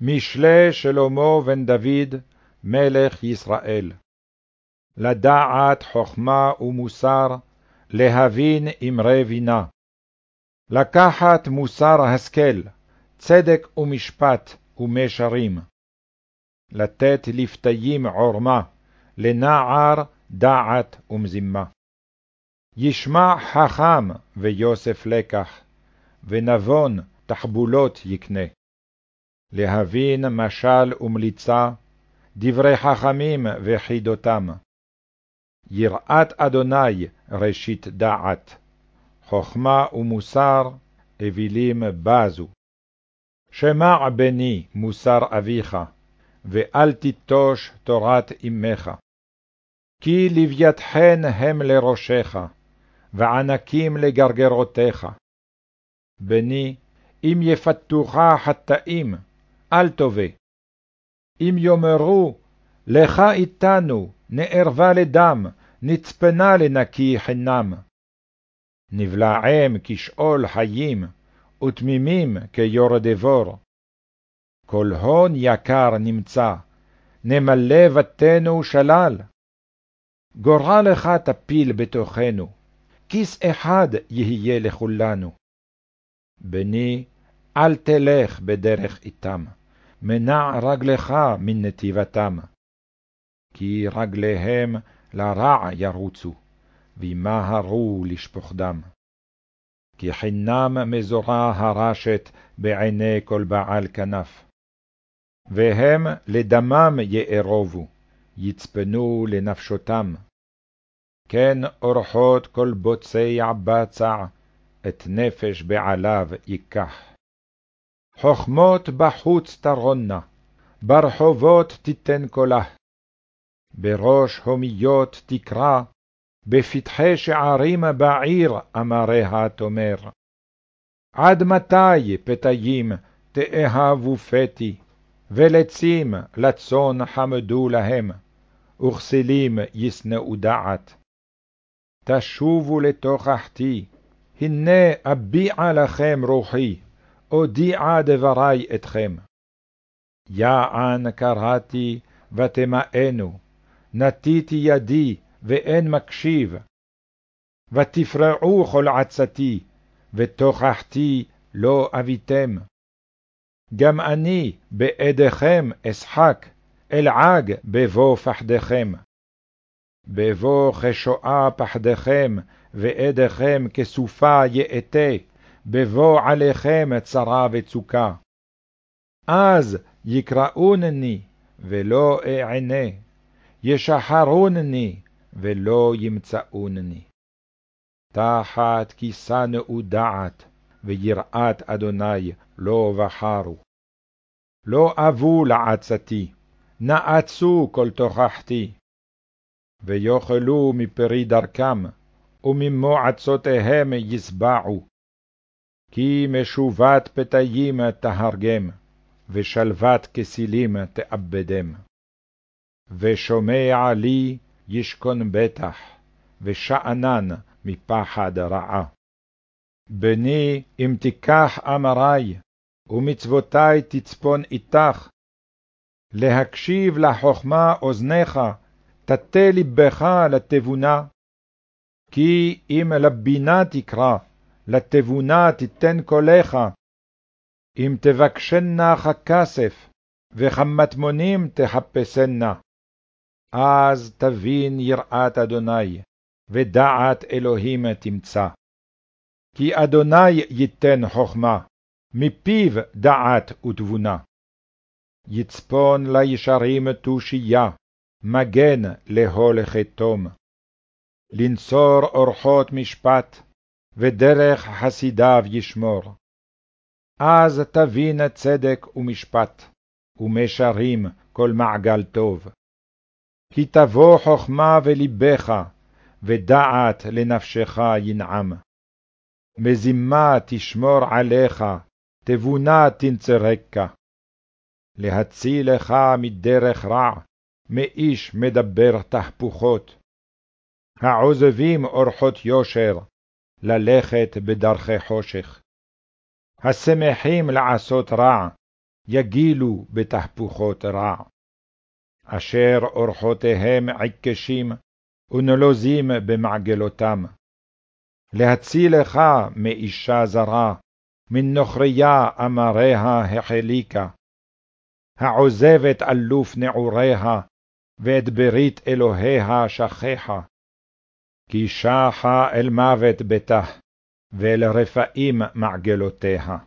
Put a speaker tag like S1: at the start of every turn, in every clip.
S1: משלי שלמה בן דוד, מלך ישראל. לדעת חכמה ומוסר, להבין אמרי בינה. לקחת מוסר השכל, צדק ומשפט ומישרים. לתת לפתיים עורמה, לנער דעת ומזימה. ישמע חכם ויוסף לקח, ונבון תחבולות יקנה. להבין משל ומליצה, דברי חכמים וחידותם. יראת אדוני ראשית דעת, חכמה ומוסר אווילים בזו. שמע בני מוסר אביך, ואל תיטוש תורת אמך. כי לוויתכן הם לראשך, וענקים לגרגרותיך. בני, אם יפתוך חטאים, אל תובא. אם יאמרו, לך איתנו, נערבה לדם, נצפנה לנקי חנם. נבלעם כשאול חיים, ותמימים כיור דבור. כל הון יקר נמצא, נמלא בתינו שלל. גורלך תפיל בתוכנו, כיס אחד יהיה לכולנו. בני, אל תלך בדרך איתם, מנע רגלך מנתיבתם. כי רגליהם לרע ירוצו, וימהרו לשפוך דם. כי חינם מזורה הרשת בעיני כל בעל כנף. והם לדמם יארובו, יצפנו לנפשותם. כן אורחות כל בוצע בצע, את נפש בעליו ייקח. חכמות בחוץ תרונה, ברחובות תיתן קולה. בראש הומיות תקרא, בפתחי שערים בעיר אמריה תאמר. עד מתי פתאים תאהבו פתי, ולצים לצאן חמדו להם, וכסילים ישנאו דעת. תשובו לתוכחתי, הנה אביעה לכם רוחי, אודיעה דברי אתכם. יען קראתי ותמאנו, נטיתי ידי ואין מקשיב. ותפרעו כל עצתי, ותוכחתי לא אביתם. גם אני בעדיכם אשחק, אלעג בבוא פחדכם. בבוא כשואה פחדכם, ועדיכם כסופה יאטה, בבוא עליכם צרה וצוקה. אז יקראונני, ולא אענה, ישחרונני, ולא ימצאונני. תחת כי שנאו דעת, ויראת אדוני לא בחרו. לא אבו לעצתי, נעצו כל תוכחתי. ויאכלו מפרי דרכם, וממועצותיהם יסבעו. כי משובת פתאים תהרגם, ושלוות כסילים תאבדם. ושומע לי ישכון בטח, ושאנן מפחד רעה. בני, אם תיקח אמרי, ומצוותי תצפון איתך, להקשיב לחכמה אוזניך, תטה לבך לתבונה. כי אם לבינה תקרא, לתבונה תיתן קולך. אם תבקשנה ככסף, וכמטמונים תחפשנה. אז תבין יראת אדוני, ודעת אלוהים תמצא. כי אדוני ייתן חכמה, מפיו דעת ותבונה. יצפון לישרים תושייה, מגן להולכי תום. לנצור אורחות משפט, ודרך חסידיו ישמור. אז תבין צדק ומשפט, ומשרים כל מעגל טוב. כי תבוא חכמה ולבך, ודעת לנפשך ינעם. מזימה תשמור עליך, תבונה תנצרקה. להצילך מדרך רע, מאיש מדבר תהפוכות. העוזבים אורחות יושר, ללכת בדרכי חושך. השמחים לעשות רע, יגילו בתהפוכות רע. אשר אורחותיהם עיקשים, ונלוזים במעגלותם. להצילך מאישה זרה, מן נוכריה אמריה החליקה. העוזבת אלוף נעוריה, ואת ברית אלוהיה שכחה. כי שחה אל מוות ביתה, ואל רפאים מעגלותיה.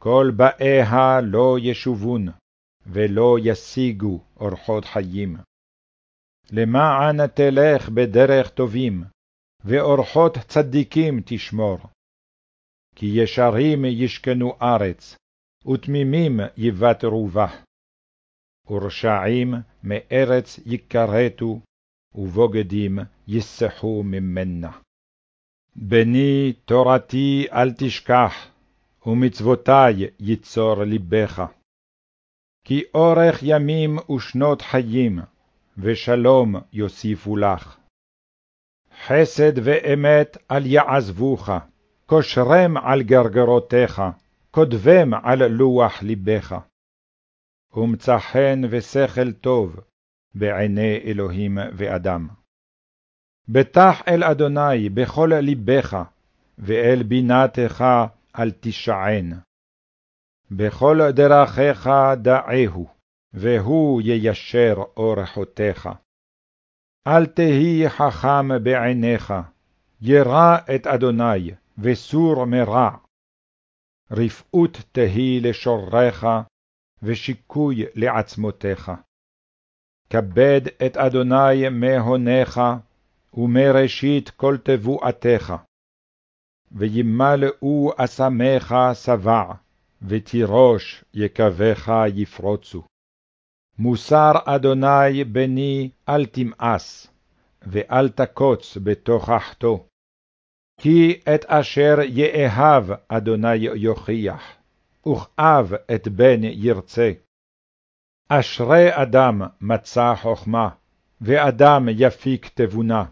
S1: כל באיה לא ישובון, ולא ישיגו אורחות חיים. למען תלך בדרך טובים, ואורחות צדיקים תשמור. כי ישרים ישכנו ארץ, ותמימים יוותרו בה. ורשעים מארץ יכרתו, ובוגדים יסחו ממנה. בני תורתי אל תשכח, ומצוותי יצור לבך. כי אורך ימים ושנות חיים, ושלום יוסיפו לך. חסד ואמת אל יעזבוך, קושרם על גרגרותיך, כותבם על לוח לבך. ומצא חן ושכל טוב בעיני אלוהים ואדם. בטח אל אדוני בכל לבך, ואל בינתך אל תשען. בכל דרכיך דעהו, והוא יישר אורחותיך. אל תהי חכם בעיניך, ירא את אדוני, וסור מרע. רפאות תהי לשוריך, ושיקוי לעצמותיך. כבד את אדוני מהונך, ומראשית כל תבואתך. וימלאו אסמך שבע, ותירוש יקבך יפרוצו. מוסר אדוני בני אל תמאס, ואל תקוץ בתוכחתו. כי את אשר יאהב אדוני יוכיח, וכאב את בן ירצה. אשרי אדם מצא חכמה, ואדם יפיק תבונה.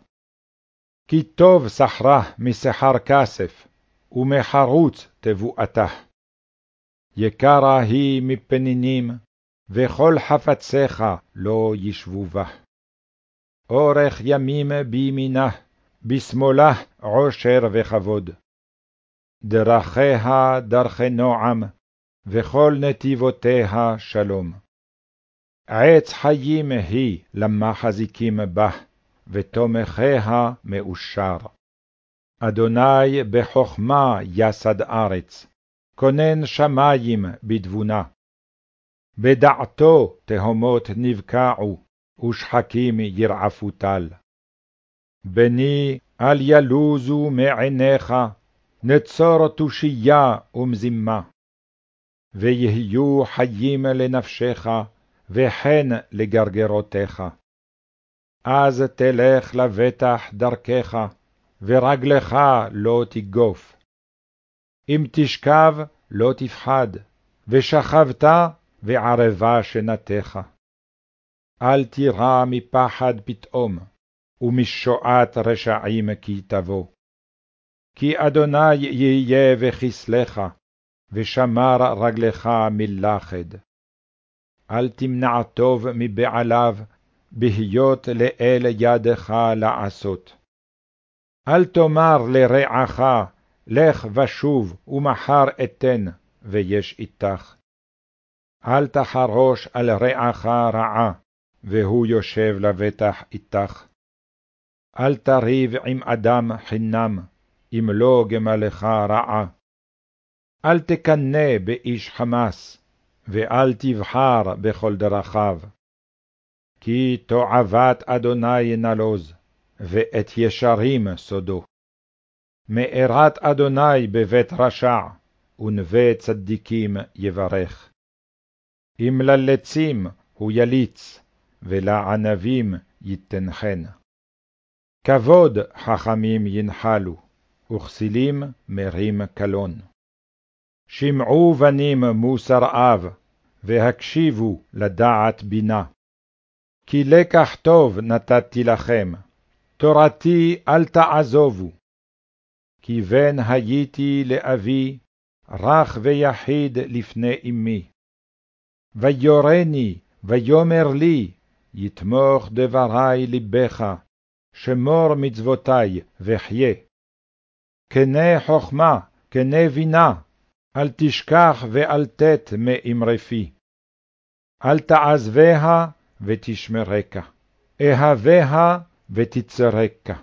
S1: כי טוב סחרה מסחר כסף, ומחרוץ תבואתה. יקרה היא מפנינים, וכל חפציך לא ישבו בה. אורך ימים בימינה, בשמאלה עושר וכבוד. דרכיה דרכי נועם, וכל נתיבותיה שלום. עץ חיים היא למחזיקים בה, ותומכיה מאושר. אדוני בחכמה יסד ארץ, כונן שמים בתבונה. בדעתו תהומות נבקעו, ושחקים ירעפו טל. בני, אל ילוזו מעיניך, נצור תושייה ומזימה. ויהיו חיים לנפשך, וכן לגרגרותיך. אז תלך לבטח דרכך, ורגלך לא תגוף. אם תשכב, לא תפחד, ושכבת, וערבה שנתך. אל תירא מפחד פתאום, ומשועת רשעים כי תבוא. כי אדוני יהיה וכסלך, ושמר רגלך מלחד. אל תמנע טוב מבעליו, בהיות לאל ידך לעשות. אל תאמר לרעך, לך ושוב, ומחר אתן, ויש איתך. אל תחרוש על רעך רעה, והוא יושב לבטח איתך. אל תריב עם אדם חינם, אם לא גמלך רעה. אל תקנא באיש חמס, ואל תבחר בכל דרכיו. כי תועבת אדוני נלוז, ואת ישרים סודו. מארת אדוני בבית רשע, ונווה צדיקים יברך. אם ללצים הוא יליץ, ולענבים ייתן חן. כבוד חכמים ינחלו, וכסילים מרים קלון. שמעו בנים מוסר אב, והקשיבו לדעת בינה. כי לקח טוב נתתי לכם, תורתי אל תעזובו. כי בן הייתי לאבי, רך ויחיד לפני אמי. ויורני, ויאמר לי, יתמוך דברי לבך, שמור מצוותי וחיה. כנה חכמה, כנה בינה, אל תשכח ואל תת מאמרי פי. אל תעזביה ותשמרקה, אהביה ותצרקה.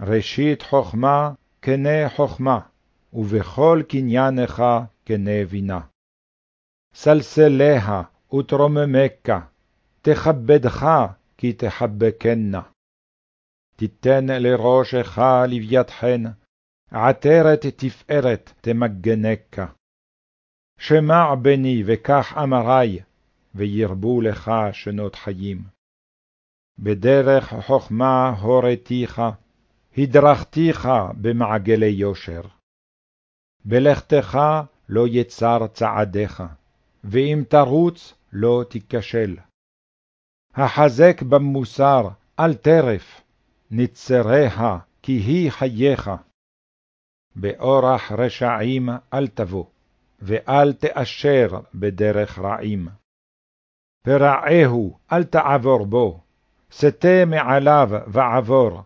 S1: ראשית חכמה כנה חכמה, ובכל קניינך כנה בינה. סלסליה ותרוממך, תכבדך כי תחבקנה. תיתן לראשך לוויתחן, עטרת תפארת תמגנקה. שמע בני וקח אמרי, וירבו לך שנות חיים. בדרך חכמה הורתיך, הדרכתיך במעגלי יושר. בלכתך לא יצר צעדיך, ואם תרוץ לא תיכשל. החזק במוסר, אל טרף, נצריה, כי היא חייך. באורח רשעים אל תבוא, ואל תאשר בדרך רעים. פרעהו אל תעבור בו, סטה מעליו ועבור.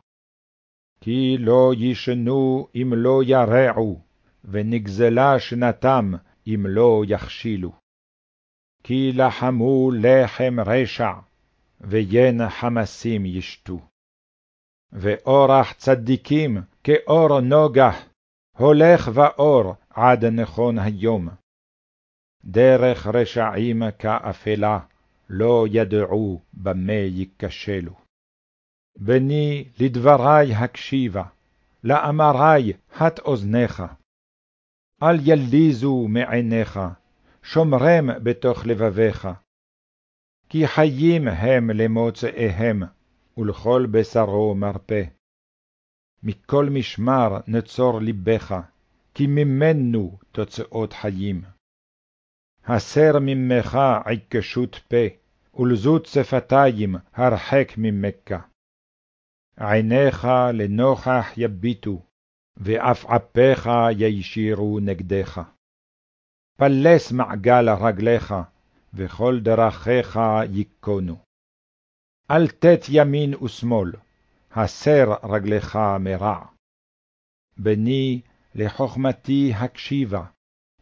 S1: כי לא ישנו אם לא ירעו, ונגזלה שנתם אם לא יכשילו. כי לחמו לחם רשע, ויין חמסים ישתו. ואורח צדיקים כאור נוגח, הולך ואור עד נכון היום. דרך רשעים כאפלה, לא ידעו במה ייכשלו. בני לדברי הקשיבה, לאמרי הט אוזניך. אל יליזו מעיניך, שומרם בתוך לבביך. כי חיים הם למוצאיהם, ולכל בשרו מרפא. מכל משמר נצור לבך, כי ממנו תוצאות חיים. הסר ממך עיקשות פה, ולזות שפתיים הרחק ממכה. עיניך לנוכח יביטו, ועפעפיך ישירו נגדך. פלס מעגל רגליך, וכל דרכיך ייכונו. אל תת ימין ושמאל, הסר רגלך מרע. בני, לחכמתי הקשיבה,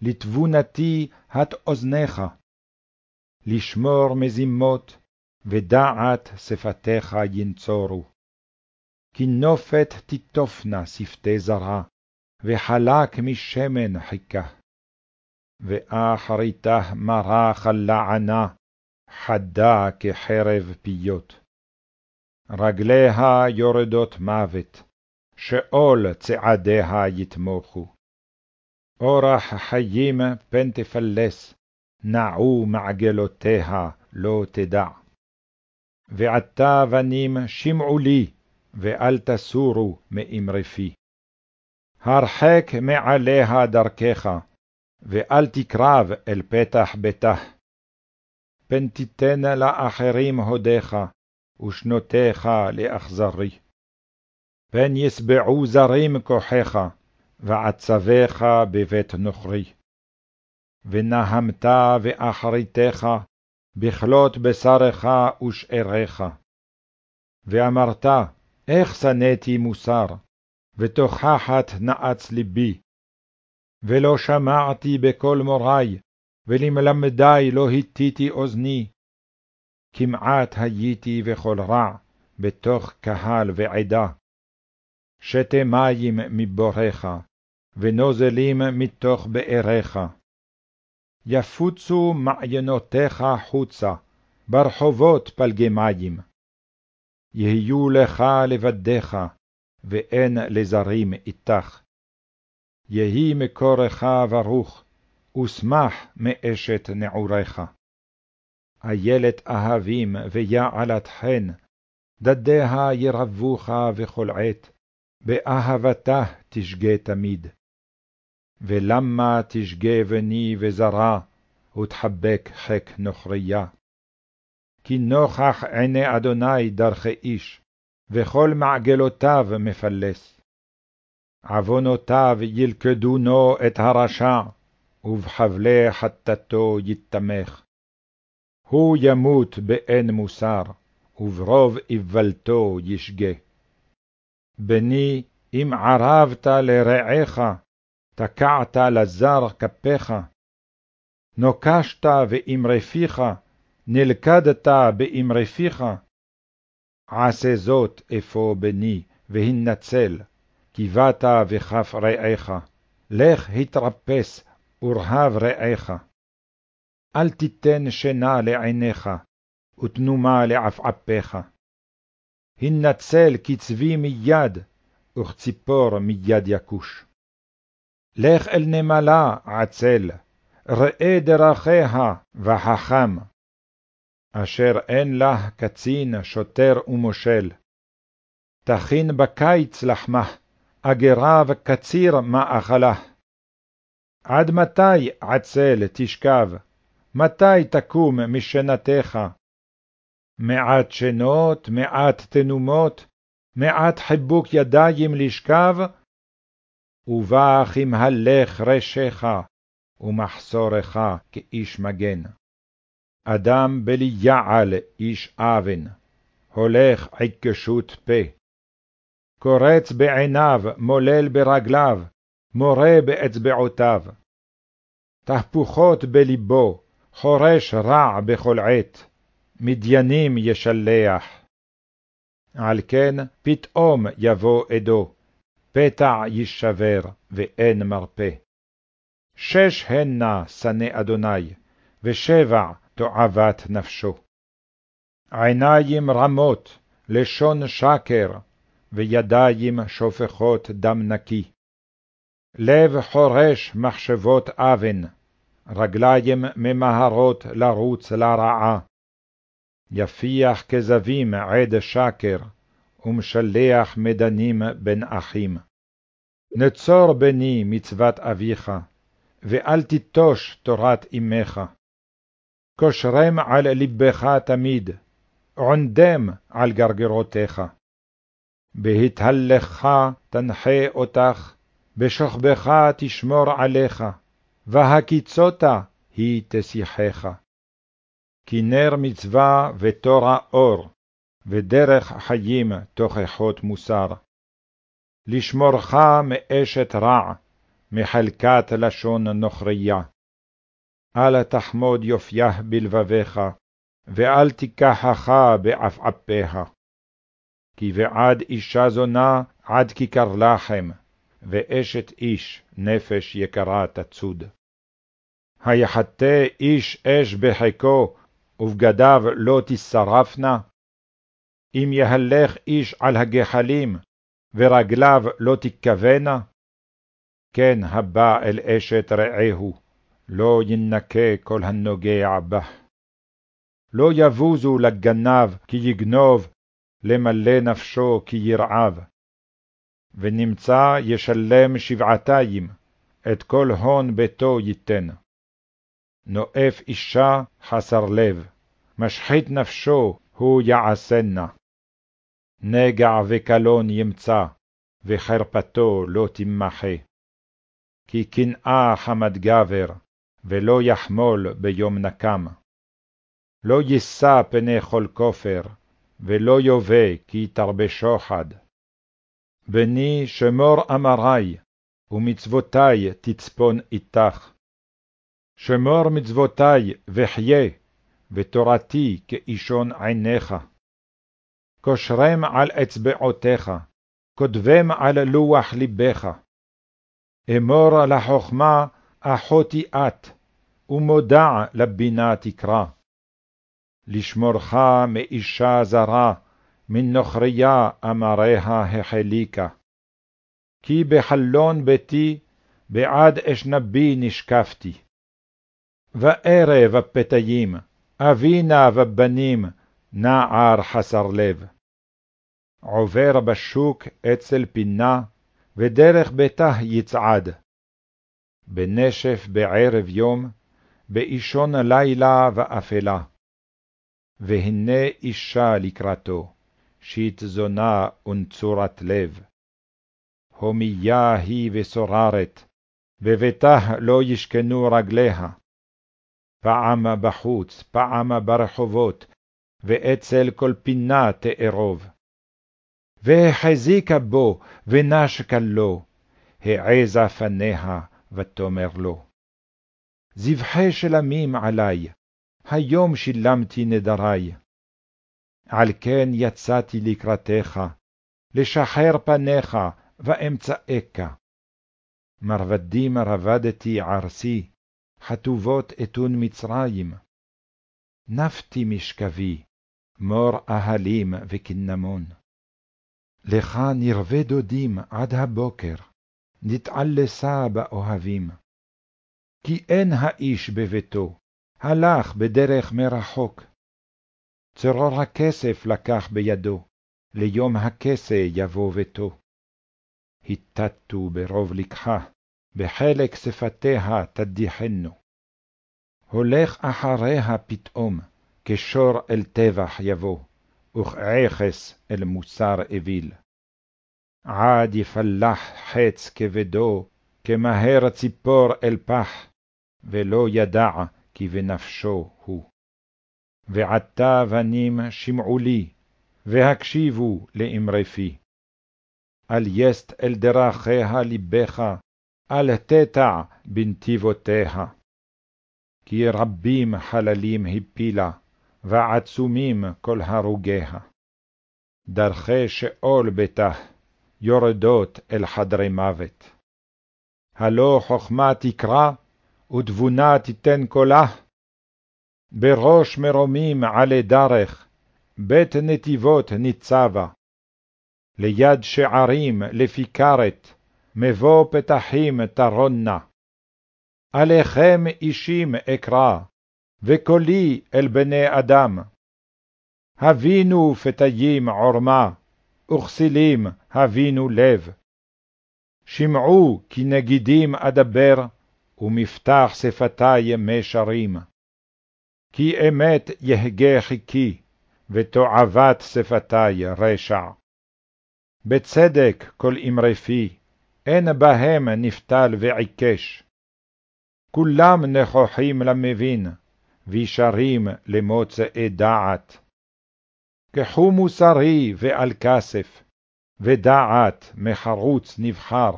S1: לתבונתי הט אוזניך. לשמור מזימות, ודעת שפתיך ינצורו. כי נופת תיטופנה שפתי זרע, וחלק משמן חיכה. ואחריתה מרה חלענה, חדה כחרב פיות. רגליה יורדות מוות, שאול צעדיה יתמוכו. אורח חיים פן תפלס, נעו מעגלותיה לא תדע. ועתה בנים שמעו לי, ואל תסורו מאמרי פי. הרחק מעליה דרכך, ואל תקרב אל פתח ביתה. פן תיתן לאחרים הודיך, ושנותיך לאכזרי. פן ישבעו זרים כוחך, ועצביך בבית נוכרי. ונהמת ואחריתך, בכלות בשרך ושאריך. ואמרת, איך שנאתי מוסר, ותוכחת נעץ ליבי. ולא שמעתי בקול מורי, ולמלמדי לא הטיתי אוזני. כמעט הייתי וכל רע, בתוך קהל ועדה. שתה מים מבורך, ונוזלים מתוך באריך. יפוצו מעיינותיך חוצה, ברחובות פלגי מים. יהיו לך לבדיך, ואין לזרים איתך. יהי מקורך ברוך, ושמח מאשת נעוריך. איילת אהבים ויעלת חן, דדיה ירבוך בכל עת, באהבתה תשגה תמיד. ולמה תשגה בני וזרה, ותחבק חק נוכריה? כי נוכח עיני אדוני דרכי איש, וכל מעגלותיו מפלס. עוונותיו ילכדונו את הרשע, ובחבלי חטאתו יתמך. הוא ימות באין מוסר, וברוב איוולתו ישגה. בני, אם ערבת לרעך, תקעת לזר כפיך. נוקשת באמרי פיך, נלכדת באמרי פיך. עשה זאת אפוא בני, והנצל, כי באת וכף רעך. לך התרפס, ורהב רעך. אל תיתן שינה לעיניך, ותנומה לעפעפיך. הנצל כצבי מיד, וכציפור מיד יכוש. לך אל נמלה עצל, ראה דרכיה וחכם, אשר אין לה קצין, שוטר ומושל. תכין בקיץ לחמה, אגרה וקציר מאכלה. עד מתי, עצל, תשכב? מתי תקום משנתך? מעט שנות, מעט תנומות, מעט חיבוק ידיים לשכב, ובא כמהלך רשך, ומחסורך כאיש מגן. אדם בלי יעל איש אבן, הולך עיקשות פה. קורץ בעיניו, מולל ברגליו, מורה באצבעותיו. תהפוכות בלבו, חורש רע בכל עת, מדיינים ישלח. על כן פתאום יבוא עדו, פתע יישבר, ואין מרפא. שש הנה שנא אדוני, ושבע תועבת נפשו. עיניים רמות, לשון שקר, וידיים שופכות דם נקי. לב חורש מחשבות אבן, רגליים ממהרות לרוץ לרעה. יפיח כזבים עד שקר, ומשלח מדנים בין אחים. נצור בני מצוות אביך, ואל תיטוש תורת אמך. קושרם על לבך תמיד, עונדם על גרגרותיך. בהתהלכך תנחה אותך, בשוכבך תשמור עליך, והקיצותה היא תשיחך. כי נר מצווה ותורה אור, ודרך חיים תוכחות מוסר. לשמורך מאשת רע, מחלקת לשון נוכריה. אל תחמוד יופייה בלבביך, ואל תיקחך בעפעפיה. כי בעד אישה זונה עד כיכר לחם, ואשת איש נפש יקרה תצוד. היחטא איש אש בחיקו, ובגדיו לא תשרפנה? אם יהלך איש על הגחלים, ורגליו לא תכוונה? כן הבא אל אשת רעהו, לא ינקה כל הנוגע בה. לא יבוזו לגנב כי יגנוב, למלא נפשו כי ירעב. ונמצא ישלם שבעתיים, את כל הון ביתו ייתן. נואף אישה חסר לב, משחית נפשו הוא יעשנה. נגע וקלון ימצא, וחרפתו לא תמחה. כי קנאה חמד גבר, ולא יחמול ביום נקם. לא יישא פני כל כופר, ולא יובא כי תרבה שוחד. בני שמור אמרי, ומצוותי תצפון איתך. שמור מצוותי וחיה, ותורתי כאישון עיניך. קושרם על אצבעותיך, כותבם על לוח לבך. אמור לחכמה אחותי את, ומודע לבינה תקרא. לשמורך מאישה זרה, מן נוכריה אמריה החליקה. כי בחלון ביתי, בעד אשנבי נשקפתי. וערב הפתאים, אבינה ובנים, נער חסר לב. עובר בשוק אצל פינה, ודרך ביתה יצעד. בנשף בערב יום, באישון לילה ואפלה. והנה אישה לקראתו, שיט זונה ונצורת לב. הומיה היא וסוררת, בביתה לא ישכנו רגליה. פעמה בחוץ, פעמה ברחובות, ואצל כל פינה תארוב. והחזיקה בו, ונשקה לו, העזה פניה, ותאמר לו. זבחי שלמים עלי, היום שילמתי נדרי. על כן יצאתי לקראתך, לשחר פניך, ואמצאך. מרבדים רבדתי ערסי, חטובות אתון מצרים. נפתי משכבי, מור אהלים וקינמון. לך נרווה דודים עד הבוקר, נתעלסה באוהבים. כי אין האיש בביתו, הלך בדרך מרחוק. צרור הכסף לקח בידו, ליום הכסה יבוא ביתו. התתו ברוב לקחה, בחלק שפתיה תדיחנו. הולך אחריה פתאום, כשור אל טבח יבוא, וכעכס אל מוסר אוויל. עד יפלח חץ כבדו, כמהר ציפור אל פח, ולא ידע כי בנפשו הוא. ועתה בנים שמעו לי, והקשיבו לאמרי פי. אל יסט אל דרכיה לבך, אל תטע בנתיבותיה. כי רבים חללים הפילה, ועצומים כל הרוגיה. דרכי שאול ביתה, יורדות אל חדרי מוות. הלא חכמה תקרא, ותבונה תיתן קולה. בראש מרומים עלי דרך, בית נתיבות ניצבה. ליד שערים לפיקרת, מבוא פתחים תרונה. עליכם אישים אקרא, וקולי אל בני אדם. הבינו פתאים עורמה, וכסילים הבינו לב. שמעו כי נגידים אדבר, ומפתח שפתי משרים. כי אמת יהגה חיקי, ותועבת שפתי רשע. בצדק כל אמרי פי, אין בהם נפתל ועיקש. כולם נכוחים למבין, וישרים למוצאי דעת. קחו מוסרי ועל כסף, ודעת מחרוץ נבחר.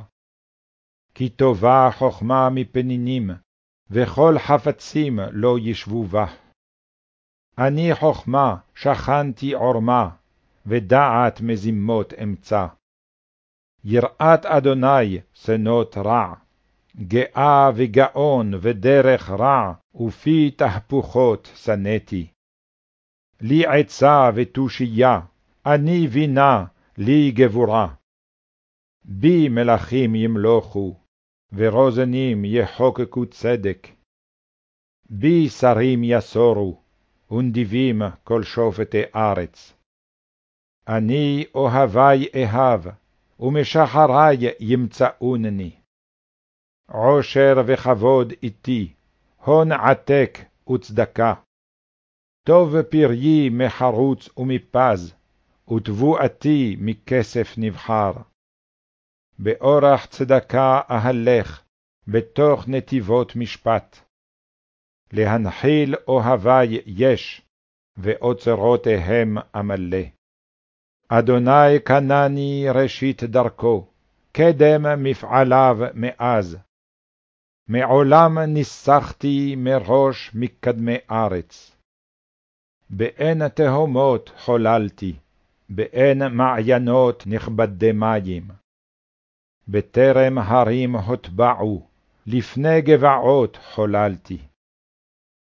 S1: כי טובה חכמה מפנינים, וכל חפצים לא ישבו בה. אני חכמה שכנתי עורמה, ודעת מזימות אמצא. יראת אדוני שנות רע, גאה וגאון ודרך רע, ופי תהפוכות שנאתי. לי עצה ותושייה, אני בינה, לי גבורה. בי מלכים ימלוכו, ורוזנים יחוקקו צדק. בי שרים יסורו, ונדיבים כל שופטי ארץ. אני אוהבי אהב, ומשחרי ימצאונני. עושר וכבוד איתי, הון עתק וצדקה. טוב פריי מחרוץ ומפז, ותבואתי מכסף נבחר. באורח צדקה אהלך, בתוך נתיבות משפט. להנחיל אוהבי יש, ואוצרותיהם אמלא. אדוני קנני ראשית דרכו, קדם מפעליו מאז. מעולם ניסחתי מראש מקדמי ארץ. באין תהומות חוללתי, באין מעיינות נכבדי מים. בטרם הרים הוטבעו, לפני גבעות חוללתי.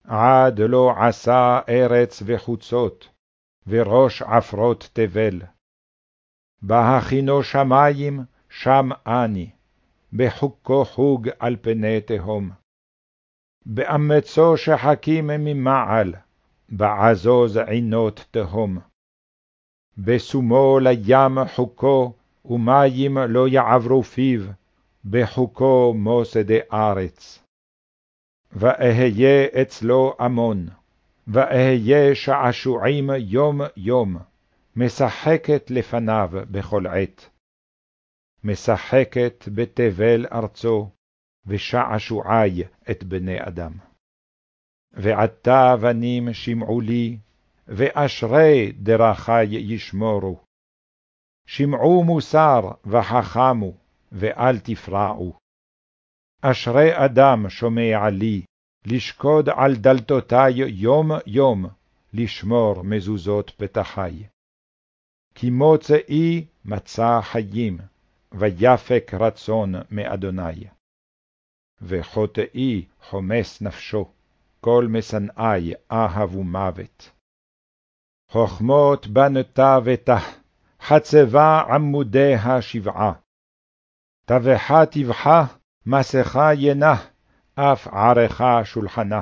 S1: עד לא עשה ארץ וחוצות, וראש עפרות תבל. בהכינו שמים, שם אני, בחוקו חוג על פני תהום. באמצו שחקים ממעל, בעזוז עינות תהום. בשומו לים חוקו, ומים לא יעברו פיו, בחוקו מוסדי ארץ. ואהיה אצלו עמון, ואהיה שעשועים יום יום, משחקת לפניו בכל עת. משחקת בתבל ארצו, ושעשועי את בני אדם. ועתה בנים שמעו לי, ואשרי דרכי ישמורו. שמעו מוסר וחכמו, ואל תפרעו. אשרי אדם שומע לי, לשקוד על דלתותי יום יום, לשמור מזוזות פתחי. כי מוצאי מצא חיים, ויפק רצון מאדוני. וחוטאי חומס נפשו, כל משנאי אהבו מוות. חכמות בנתה ותח, חצבה עמודיה שבעה. טבחה טבחה, מסכה ינח, אף ערכה שולחנה.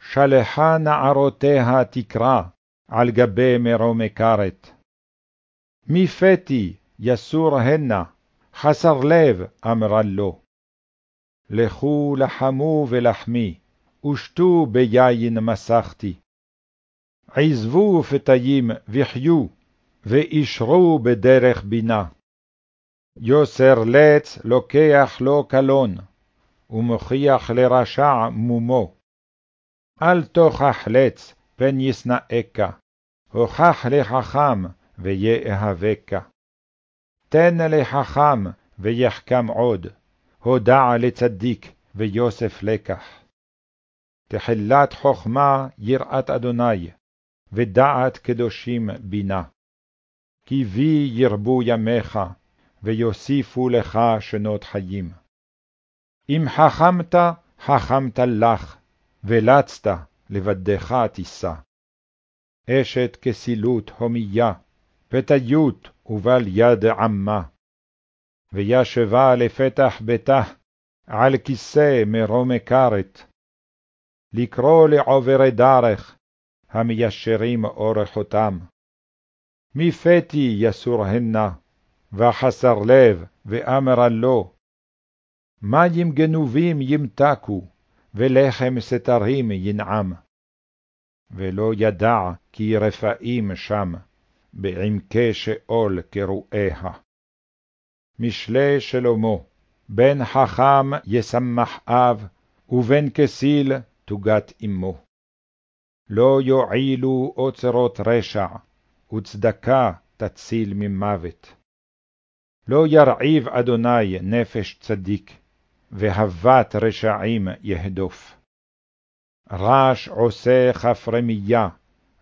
S1: שלחה נערותיה תקרא, על גבי מרומי כרת. מפתי יסור הנה, חסר לב אמרה לו. לכו לחמו ולחמי, ושתו ביין מסכתי. עזבו פתאים וחיו, ואישרו בדרך בינה. יוסר לץ לוקח לו קלון, ומוכיח לרשע מומו. אל תוכח לץ, פן ישנאך, הוכח לחכם, ויאהבך. תן לחכם, ויחכם עוד, הודע לצדיק, ויוסף לקח. תחילת חכמה יראת אדוני, ודעת קדושים בינה. כי בי ירבו ימיך, ויוסיפו לך שנות חיים. אם חכמת, חכמת לך, ולצת, לבדך תישא. אשת כסילות הומיה, פתיות ובל יד עמה. וישבה לפתח ביתה, על כיסא מרומי כרת. לקרוא לעוברי דרך, המיישרים אורחותם. מפתי יסור הנה, וחסר לב, ואמרה לו, מים גנובים ימתקו, ולחם סתרים ינעם. ולא ידע כי רפאים שם, בעמקי שאול קרואיה. משלי שלמה, בן חכם ישמח אב, ובן כסיל תוגת אמו. לא יועילו אוצרות רשע, וצדקה תציל ממוות. לא ירעיב אדוני נפש צדיק, והבת רשעים יהדוף. רש עושה כף רמייה,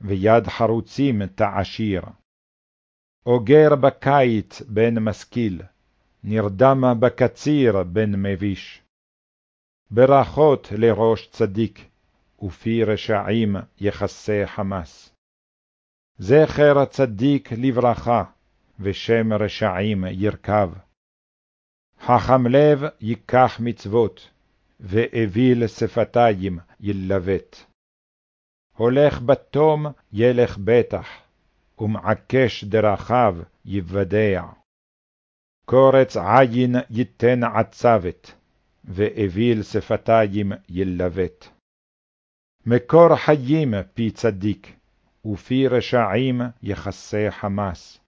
S1: ויד חרוצים תעשיר. אוגר בקיץ בן משכיל, נרדמה בקציר בן מביש. ברכות לראש צדיק, ופי רשעים יכסה חמס. זכר צדיק לברכה, ושם רשעים ירכב. חכם לב ייקח מצוות, ואוויל שפתיים ילבט. הולך בתום ילך בטח, ומעקש דרכיו יוודע. קורץ עין ייתן עצבת, ואוויל שפתיים ילבט. מקור חיים פי צדיק, ופי רשעים יכסה חמס.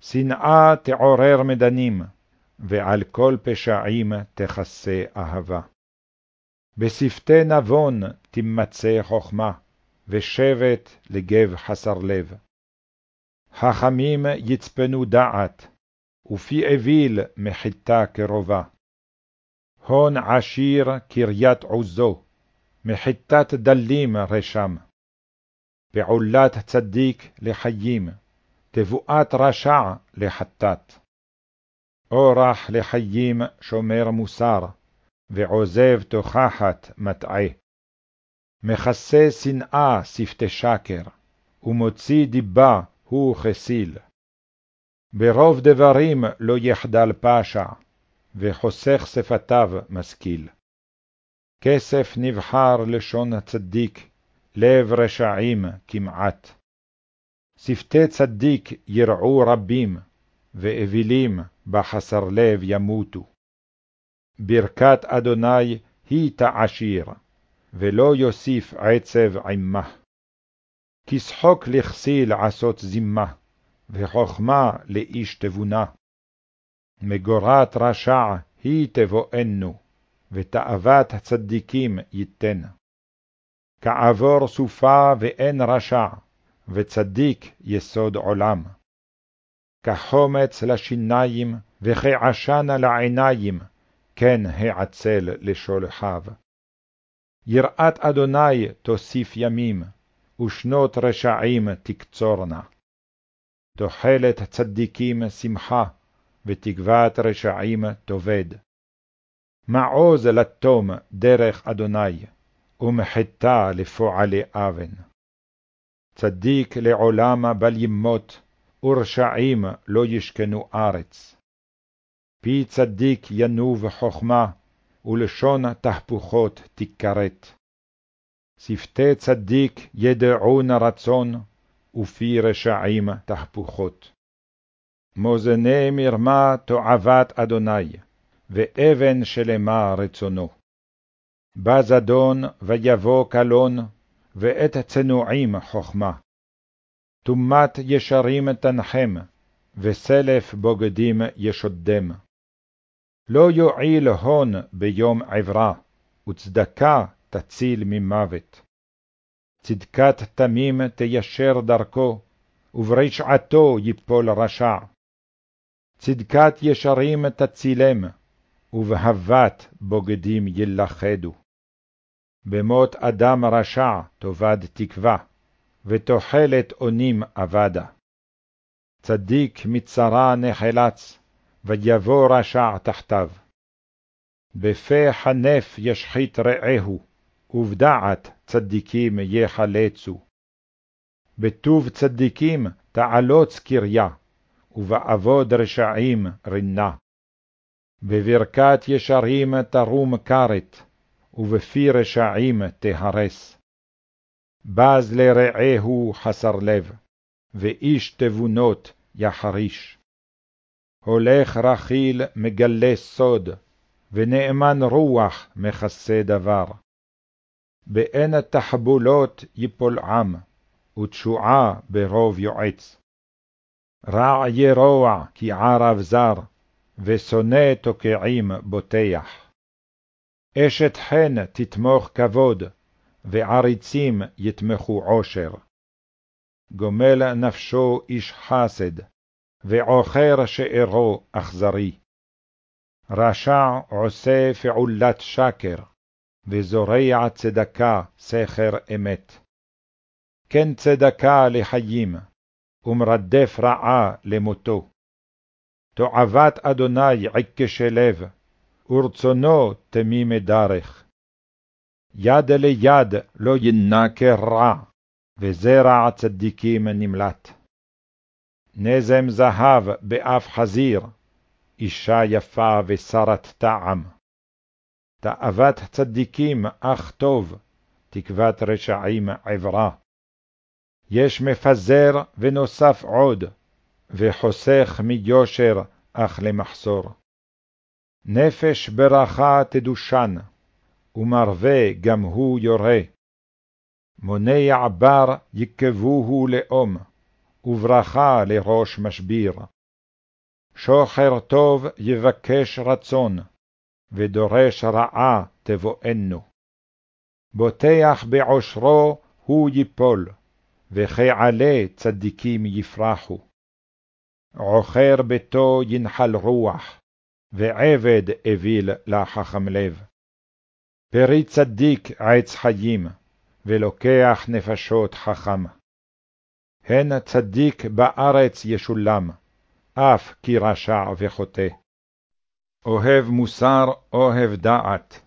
S1: שנאה תעורר מדנים, ועל כל פשעים תכסה אהבה. בשפתי נבון תמצא חכמה, ושבט לגב חסר לב. חכמים יצפנו דעת, ופי אוויל מחיתה קרובה. הון עשיר קריית עוזו, מחיתת דלים רשם. פעולת צדיק לחיים, תבואת רשע לחטאת. אורח לחיים שומר מוסר, ועוזב תוכחת מטעה. מכסה שנאה שפתי שקר, ומוציא דיבה הוא כסיל. ברוב דברים לא יחדל פשע, וחוסך שפתיו משכיל. כסף נבחר לשון הצדיק, לב רשעים כמעט. שפתי צדיק ירעו רבים, ואווילים בחסר לב ימותו. ברכת אדוני היא תעשיר, ולא יוסיף עצב עמה. כשחוק לכסיל עשות זימה, וחכמה לאיש תבונה. מגורת רשע היא תבואנו, ותאוות הצדיקים ייתן. כעבור סופה ואין רשע, וצדיק יסוד עולם. כחומץ לשיניים, וכעשן לעיניים, כן העצל לשולחיו. יראת אדוני תוסיף ימים, ושנות רשעים תקצורנה. תוחלת צדיקים שמחה, ותקוות רשעים תאבד. מעוז לתום דרך אדוני, ומחטא לפועלי אבן. צדיק לעולם בל ימות, ורשעים לא ישכנו ארץ. פי צדיק ינוב חכמה, ולשון תהפוכות תכרת. שפתי צדיק ידעון רצון, ופי רשעים תהפוכות. מאזני מרמה תועבת אדוני, ואבן שלמה רצונו. בא זדון ויבוא קלון, ואת צנועים חכמה. טומאת ישרים תנחם, וסלף בוגדים ישודם. לא יועיל הון ביום עברה, וצדקה תציל ממוות. צדקת תמים תיישר דרכו, וברשעתו יפול רשע. צדקת ישרים תצילם, ובהבת בוגדים ילכדו. במות אדם רשע תאבד תקווה, ותוחלת אונים אבדה. צדיק מצרה נחלץ, ויבוא רשע תחתיו. בפה חנף ישחית רעהו, ובדעת צדיקים יחלצו. בטוב צדיקים תעלוץ קריה, ובעבוד רשעים רינה. בברכת ישרים תרום כרת, ובפי רשעים תהרס. בז לרעהו חסר לב, ואיש תבונות יחריש. הולך רכיל מגלה סוד, ונאמן רוח מכסה דבר. באין תחבולות יפול עם, ותשועה ברוב יועץ. רע ירוע כי ערב זר, ושונא תוקעים בוטח. אשת חן תתמוך כבוד, ועריצים יתמכו עושר. גומל נפשו איש חסד, ועוכר שארו אכזרי. רשע עושה פעולת שקר, וזורע צדקה סכר אמת. כן צדקה לחיים, ומרדף רעה למותו. תועבת אדוני עקשי לב, ורצונו תמימי דרך. יד ליד לא ינקר רע, וזרע צדיקים נמלט. נזם זהב באף חזיר, אישה יפה ושרת טעם. תאוות צדיקים אך טוב, תקוות רשעים עברה. יש מפזר ונוסף עוד, וחוסך מיושר אך למחסור. נפש ברכה תדושן, ומרווה גם הוא יורה. מונע בר יקבוהו לאום, וברכה לראש משביר. שוחר טוב יבקש רצון, ודורש רעה תבואנו. בוטח בעושרו הוא ייפול, וכעלה צדיקים יפרחו. עוכר ביתו ינחל רוח, ועבד אוויל לחכם לב. פרי צדיק עץ חיים, ולוקח נפשות חכם. הן צדיק בארץ ישולם, אף כי רשע וחוטא. אוהב מוסר, אוהב דעת,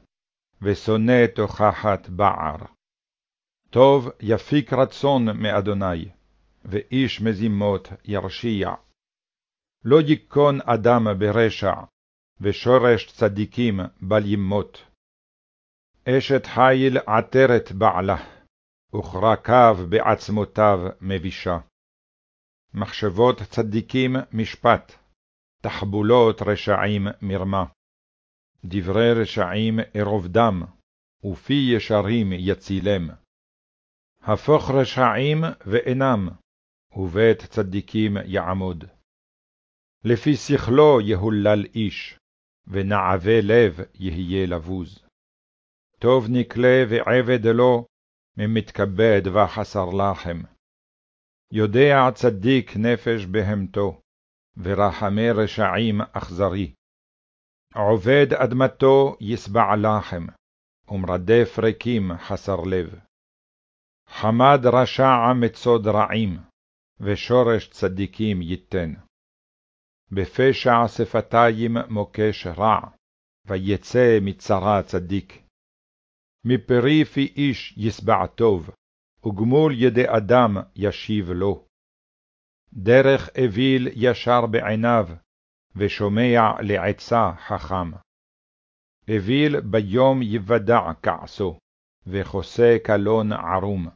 S1: ושונא תוכחת בער. טוב יפיק רצון מאדוני, ואיש מזימות ירשיע. לא ייכון אדם ברשע, ושורש צדיקים בל ימות. אשת חיל עטרת בעלה, וכרקיו בעצמותיו מבישה. מחשבות צדיקים משפט, תחבולות רשעים מרמה. דברי רשעים ארובדם, ופי ישרים יצילם. הפוך רשעים ואינם, ובית צדיקים יעמוד. לפי שכלו יהולל איש, ונעבה לב יהיה לבוז. טוב נקלה ועבד לו, ממתכבד וחסר לחם. יודע צדיק נפש בהמתו, ורחמי רשעים אכזרי. עובד אדמתו ישבע לחם, ומרדף ריקים חסר לב. חמד רשע מצוד רעים, ושורש צדיקים ייתן. בפשע שפתיים מוקש רע, ויצא מצרה צדיק. מפרי פי איש ישבע טוב, וגמול ידי אדם ישיב לו. דרך אוויל ישר בעיניו, ושומע לעצה חכם. אוויל ביום יוודע כעסו, וחוסה קלון ערום.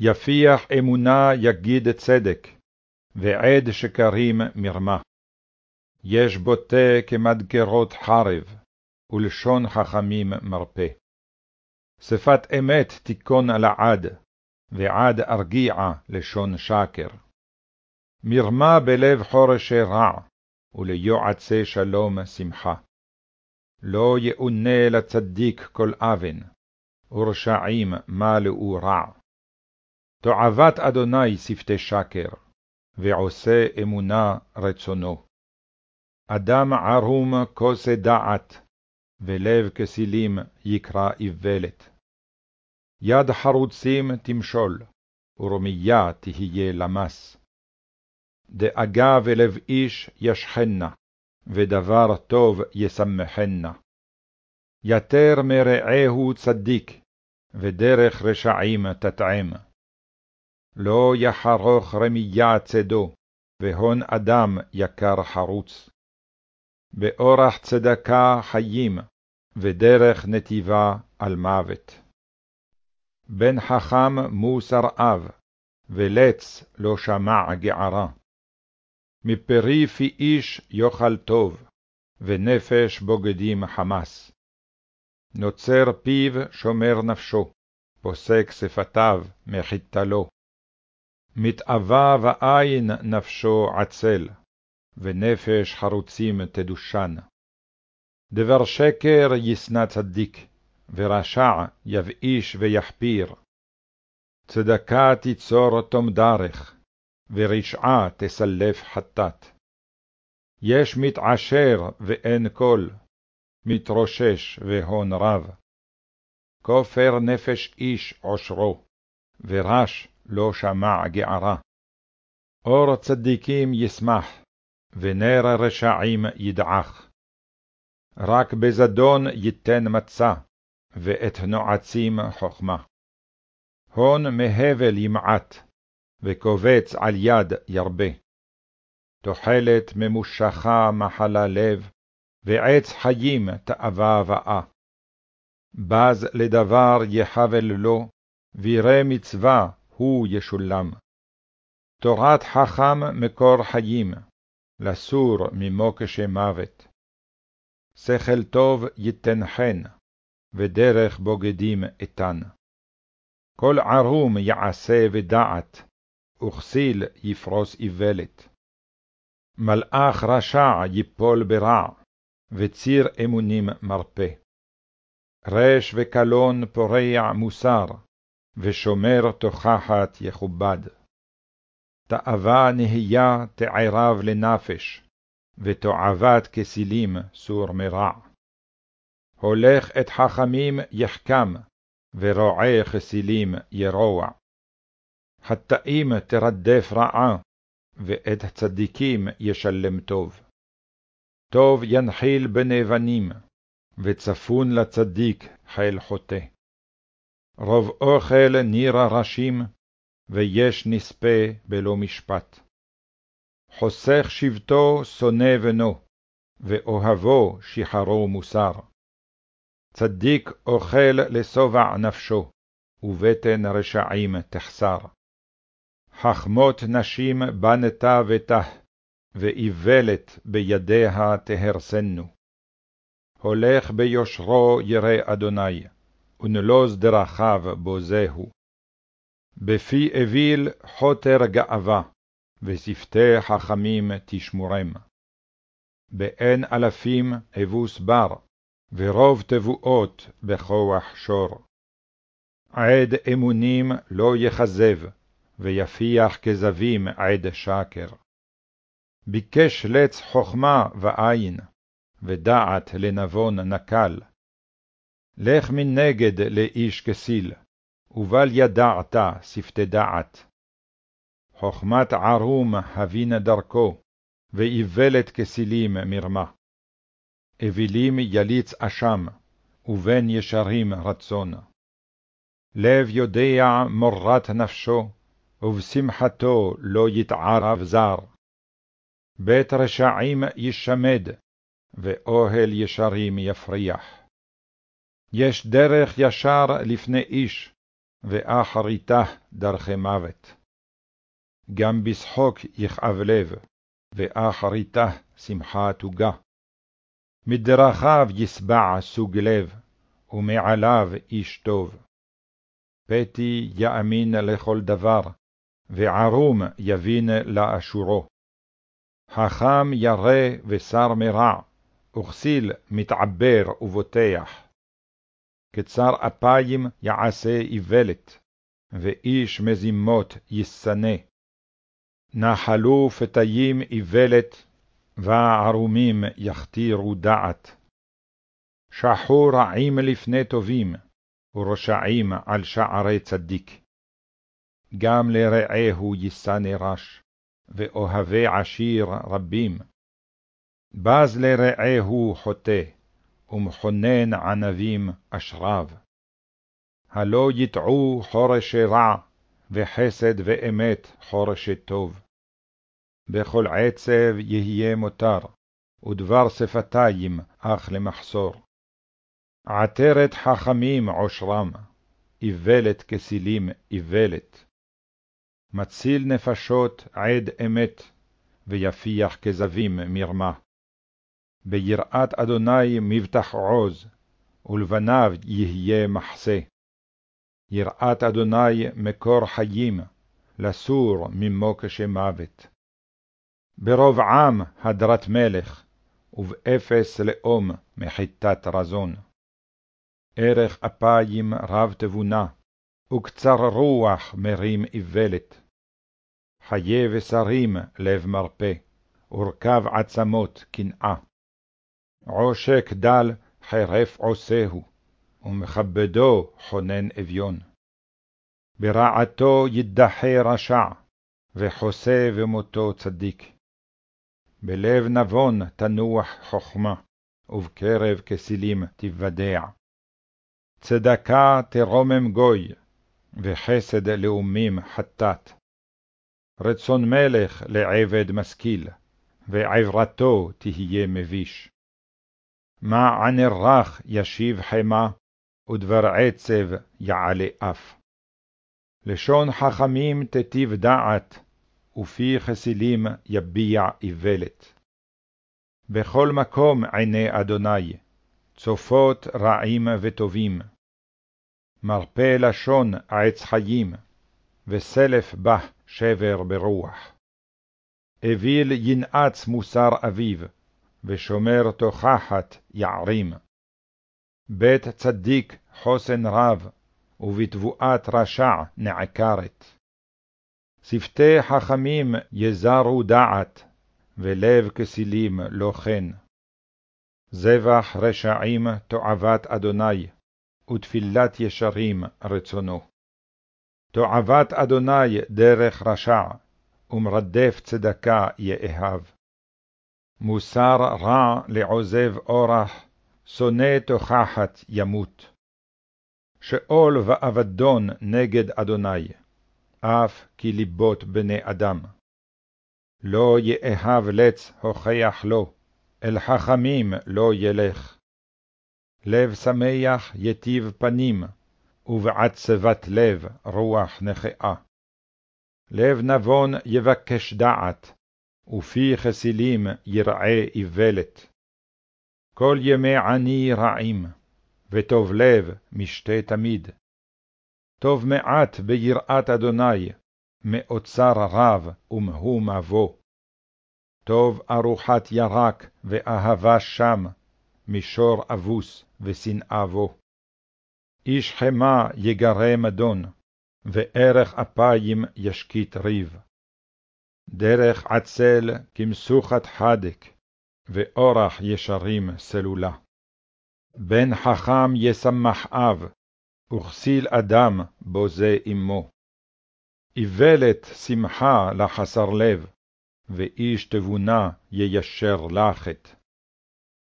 S1: יפיח אמונה יגיד צדק, ועד שקרים מרמה. יש בוטה כמדגרות חרב, ולשון חכמים מרפא. שפת אמת תיכון לעד, ועד ארגיעה לשון שקר. מרמה בלב חורשי רע, וליועצי שלום שמחה. לא יאונה לצדיק כל אבן, ורשעים מלאו רע. תועבת אדוני שפתי שקר, ועושה אמונה רצונו. אדם ערום כוסה דעת, ולב כסילים יקרא איוולת. יד חרוצים תמשול, ורמיה תהיה למס. דאגה ולב איש ישכנה, ודבר טוב ישמחנה. יתר מרעהו צדיק, ודרך רשעים תטעם. לא יחרוך רמיה צדו, והון אדם יקר חרוץ. באורח צדקה חיים, ודרך נתיבה על מוות. בן חכם מוסר אב, ולץ לא שמע גערה. מפרי פי איש יאכל טוב, ונפש בוגדים חמס. נוצר פיו שומר נפשו, פוסק שפתיו מחיתלו. מתאווה ועין נפשו עצל, ונפש חרוצים תדושן. דבר שקר ישנא צדיק, ורשע יבאיש ויחפיר. צדקה תיצור תום דרך, ורשעה תסלף חטאת. יש מתעשר ואין קול, מתרושש והון רב. כופר נפש איש עושרו, ורש לא שמע גערה. אור צדיקים ישמח, ונר רשעים ידעך. רק בזדון ייתן מצה, ואת נועצים חכמה. הון מהבל ימעט, וקובץ על יד ירבה. תוחלת ממושכה מחלה לב, ועץ חיים תאווה באה. בז לדבר יחבל לו, וירא מצווה הוא ישולם. תורת חכם מקור חיים, לסור ממוקשי מוות. שכל טוב ייתן חן, ודרך בוגדים איתן. כל ערום יעשה ודעת, וכסיל יפרוס איוולת. מלאך רשע ייפול ברע, וציר אמונים מרפא. רש וקלון פורע מוסר, ושומר תוכחת יכובד. תאווה נהיה תערב לנפש, ותועבת כסילים סור מרע. הולך את חכמים יחכם, ורועה כסילים ירוע. חטאים תרדף רעה, ואת צדיקים ישלם טוב. טוב ינחיל בני בנים, וצפון לצדיק חיל חוטא. רוב אוכל נירה ראשים, ויש נספה בלא משפט. חוסך שבטו שונא בנו, ואוהבו שחרו מוסר. צדיק אוכל לשובע נפשו, ובטן רשעים תחסר. חכמות נשים בנתה ותח, ואיוולת בידיה תהרסנו. הולך ביושרו ירא אדוני, ונלוז דרכיו בוזהו. בפי אוויל חוטר גאווה, ושפתי חכמים תשמורם. באין אלפים אבוס בר, ורוב תבואות בכוח שור. עד אמונים לא יכזב, ויפיח כזבים עד שקר. ביקש לץ חכמה ועין, ודעת לנבון נקל. לך מנגד לאיש כסיל, ובל ידעת שפתי דעת. חכמת ערום הבין דרכו, ואיוולת כסילים מרמה. אווילים יליץ אשם, ובין ישרים רצון. לב יודע מורת נפשו, ובשמחתו לא יתערב זר. בית רשעים ישמד, ואוהל ישרים יפריח. יש דרך ישר לפני איש, ואחריתה דרכי מוות. גם בשחוק יכאב לב, ואחריתה שמחה תוגה. מדרכיו יסבע סוג לב, ומעליו איש טוב. פתי יאמין לכל דבר, וערום יבין לאשורו. חכם ירא ושר מרע, וכסיל מתעבר ובוטח. קצר אפיים יעשה איוולת, ואיש מזימות ישנא. נחלו פתאים איוולת, וערומים יכתירו דעת. שחו רעים לפני טובים, ורשעים על שערי צדיק. גם לרעהו יישא נרש, ואוהבי עשיר רבים. בז לרעהו חוטא, ומכונן ענבים אשריו. הלא יטעו חורשי רע, וחסד ואמת חורשי טוב. בכל עצב יהיה מותר, ודבר שפתיים אך למחסור. עטרת חכמים עושרם, איוולת כסילים איוולת. מציל נפשות עד אמת, ויפיח כזבים מרמה. ביראת אדוני מבטח עוז, ולבניו יהיה מחסה. יראת אדוני מקור חיים, לסור ממוקשי מוות. ברוב עם הדרת מלך, ובאפס לאום מחיטת רזון. ערך אפיים רב תבונה, וקצר רוח מרים איוולת. חיי בשרים לב מרפא, ורכב עצמות קנאה. עושק דל חרף עושהו, ומכבדו חונן אביון. ברעתו ידחה רשע, וחוסה ומותו צדיק. בלב נבון תנוח חכמה, ובקרב כסילים תיוודע. צדקה תרומם גוי, וחסד לאומים חטאת. רצון מלך לעבד משכיל, ועברתו תהיה מביש. מענה רך ישיב חמה, ודבר עצב יעלה אף. לשון חכמים תטיב דעת, ופי חסילים יביע איוולת. בכל מקום עיני אדוני, צופות רעים וטובים. מרפא לשון עץ חיים, וסלף בה שבר ברוח. אוויל ינעץ מוסר אביו, ושומר תוכחת יערים. בית צדיק חוסן רב, ובתבואת רשע נעקרת. שפתי חכמים יזרו דעת, ולב כסילים לא כן. זבח רשעים תועבת אדוני, ותפילת ישרים רצונו. תועבת אדוני דרך רשע, ומרדף צדקה יאהב. מוסר רע לעוזב אורח, שונא תוכחת ימות. שאול ואבדון נגד אדוני, אף כי ליבות בני אדם. לא יאהב לץ הוכח לו, אל חכמים לא ילך. לב שמח יטיב פנים, ובעצבת לב רוח נכאה. לב נבון יבקש דעת, ופי חסילים יראה איוולת. כל ימי עני רעים, וטוב לב משתה תמיד. טוב מעט ביראת אדוני, מאוצר רב ומהו מבוא. טוב ארוחת ירק ואהבה שם, מישור אבוס ושנאה בו. איש חמה יגרה מדון, וערך אפיים ישקיט ריב. דרך עצל כמשוכת חדק, ואורח ישרים סלולה. בן חכם ישמח אב, וכסיל אדם בוזה אמו. איוולת שמחה לחסר לב, ואיש תבונה יישר לחת.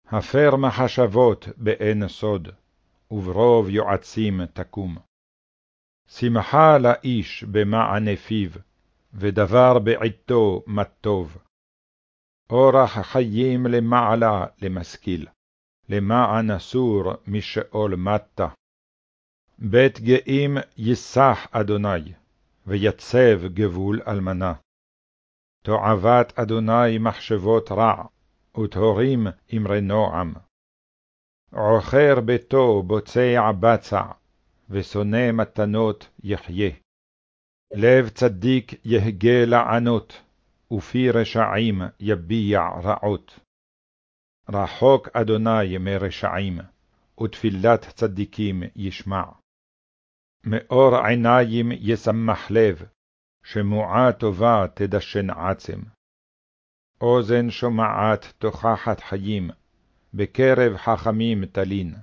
S1: הפר מחשבות באין סוד, וברוב יועצים תקום. שמחה לאיש במענה פיו, ודבר בעתו מה טוב. אורח חיים למעלה למשכיל, למען אסור משאול מטה. בית גאים ייסח אדוני, ויצב גבול אלמנה. תועבת אדוני מחשבות רע, וטהורים אמרי נועם. עוכר ביתו בוצע בצע, ושונא מתנות יחיה. לב צדיק יהגה לענות, ופי רשעים יביע רעות. רחוק אדוני מרשעים, ותפילת צדיקים ישמע. מאור עיניים ישמח לב, שמועה טובה תדשן עצם. אוזן שומעת תוכחת חיים, בקרב חכמים תלין.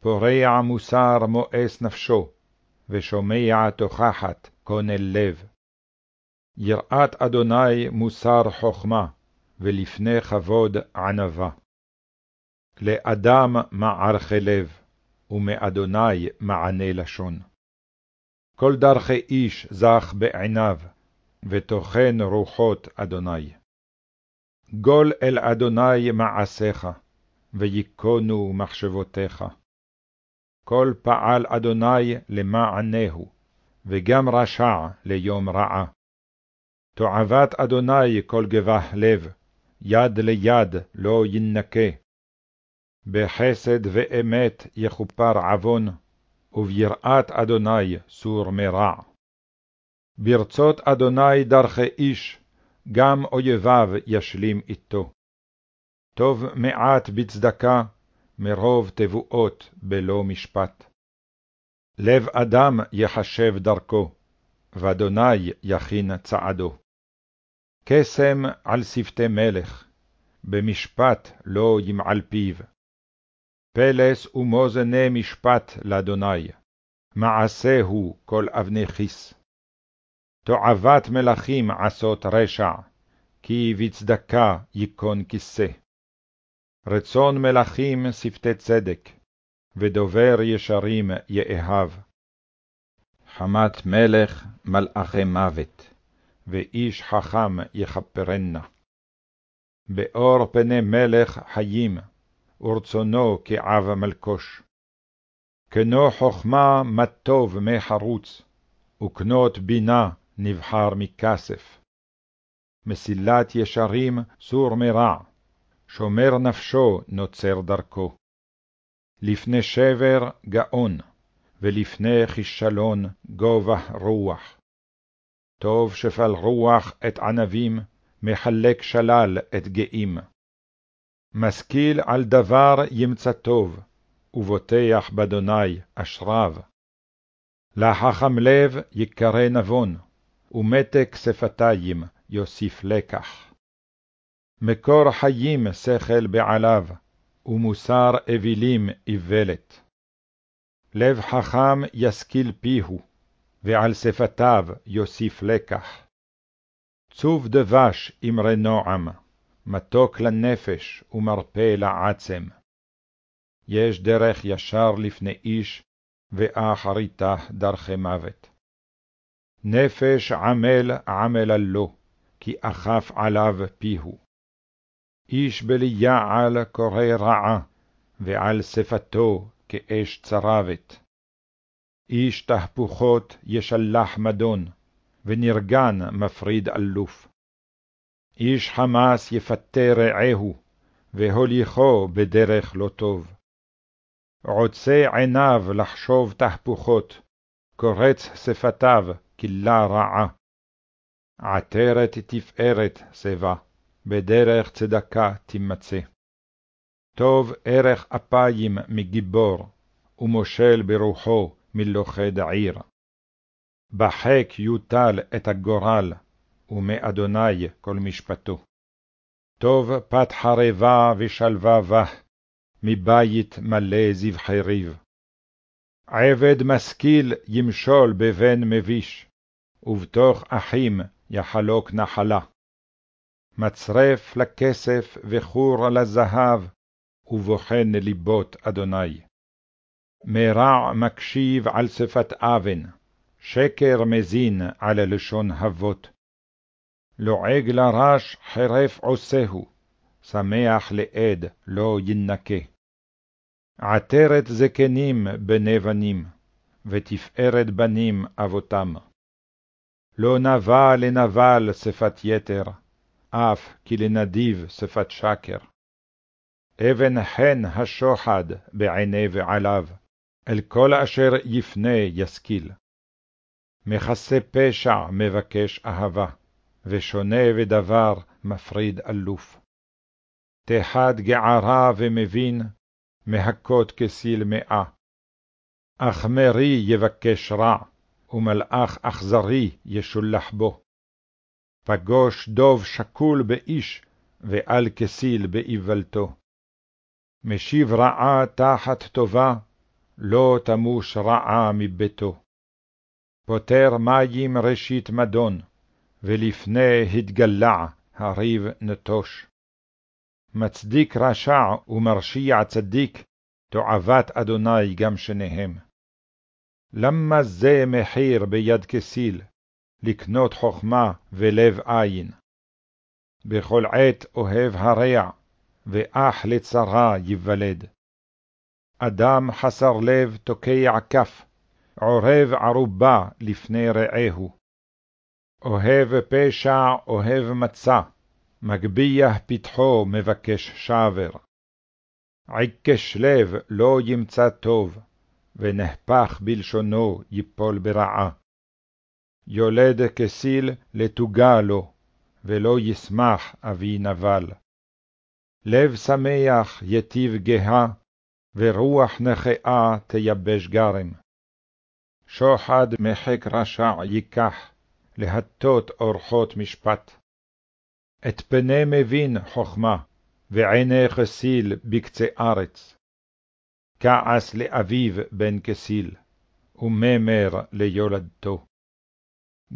S1: פורע מוסר מואס נפשו, ושומע תוכחת קונל לב. יראת אדוני מוסר חכמה, ולפני כבוד ענווה. לאדם מערכי לב, ומאדוני מענה לשון. כל דרכי איש זך בעיניו, וטוחן רוחות אדוני. גול אל אדוני מעשיך, ויכונו מחשבותיך. כל פעל אדוני למענהו, וגם רשע ליום רעה. תועבת אדוני כל גבח לב, יד ליד לא ינקה. בחסד ואמת יכופר עוון, וביראת אדוני סור מרע. ברצות אדוני דרכי איש, גם אויביו ישלים איתו. טוב מעט בצדקה, מרוב תבואות בלא משפט. לב אדם יחשב דרכו, ואדוני יכין צעדו. קסם על שפתי מלך, במשפט לא ימעל פיו. פלס ומאזני משפט לאדוני, מעשהו כל אבני כיס. תועבת מלכים עשות רשע, כי בצדקה ייכון כיסא. רצון מלכים שפתי צדק, ודובר ישרים יאהב. חמת מלך מלאכי מוות, ואיש חכם יכפרנה. באור פני מלך חיים, ורצונו כעב מלקוש. כנו חכמה מה טוב מחרוץ, וקנות בינה נבחר מכסף. מסילת ישרים סור מרע, שומר נפשו נוצר דרכו. לפני שבר גאון, ולפני כישלון גובה רוח. טוב שפל רוח את ענבים, מחלק שלל את גאים. משכיל על דבר ימצא טוב, ובוטח באדוני אשריו. לחכם לב יקרא נבון, ומתק שפתיים יוסיף לקח. מקור חיים שכל בעליו, ומוסר אווילים איוולת. לב חכם ישכיל פיהו, ועל שפתיו יוסיף לקח. צוב דבש אמרי נועם, מתוק לנפש ומרפא לעצם. יש דרך ישר לפני איש, ואחריתה דרכי מוות. נפש עמל עמלה לו, כי אכף עליו פיהו. איש בלי יעל קורא רעה, ועל שפתו כאש צרבת. איש תהפוכות ישלח מדון, ונרגן מפריד אלוף. איש חמס יפתה רעהו, והוליכו בדרך לא טוב. עוצה עיניו לחשוב תהפוכות, קורץ שפתיו כלה רעה. עטרת תפארת שיבה, בדרך צדקה תימצא. טוב ערך אפיים מגיבור, ומושל ברוחו מלוכד עיר. בחק יוטל את הגורל, ומאדוני כל משפטו. טוב פת חרבה ושלווה בה, מבית מלא זבחי ריב. עבד משכיל ימשול בבן מביש, ובתוך אחים יחלוק נחלה. מצרף לכסף וחור לזהב, ובוחן ליבות אדוני. מרע מקשיב על שפת אבן, שקר מזין על לשון אבות. לועג לרש חרף עושהו, שמח לעד לא ינקה. עטרת זקנים בני בנים, ותפארת בנים אבותם. לא נבע לנבל שפת יתר, אף כי לנדיב שפת שקר. אבן חן השוחד בעיני ועליו, אל כל אשר יפנה ישכיל. מכסה פשע מבקש אהבה, ושונה ודבר מפריד אלוף. תחד גערה ומבין, מהכות כסיל מאה. אך מרי יבקש רע, ומלאך אכזרי ישולח בו. פגוש דוב שקול באיש, ועל כסיל באיוולתו. משיב רעה תחת טובה, לא תמוש רעה מביתו. פותר מים ראשית מדון, ולפני התגלע הריב נטוש. מצדיק רשע ומרשיע צדיק, תועבת אדוני גם שניהם. למה זה מחיר ביד כסיל, לקנות חכמה ולב עין? בכל עת אוהב הרע, ואח לצרה ייוולד. אדם חסר לב תוקע כף, עורב ערובה לפני רעהו. אוהב פשע, אוהב מצה, מגביה פתחו מבקש שבר. עיקש לב לא ימצא טוב, ונהפך בלשונו יפול ברעה. יולד כסיל לתוגה לו, ולא ישמח אבי נבל. לב שמח יטיב גאה, ורוח נכאה תייבש גרם. שוחד מחק רשע ייקח, להטות אורחות משפט. את פני מבין חכמה, ועיני כסיל בקצה ארץ. כעס לאביו בן כסיל, וממר ליולדתו.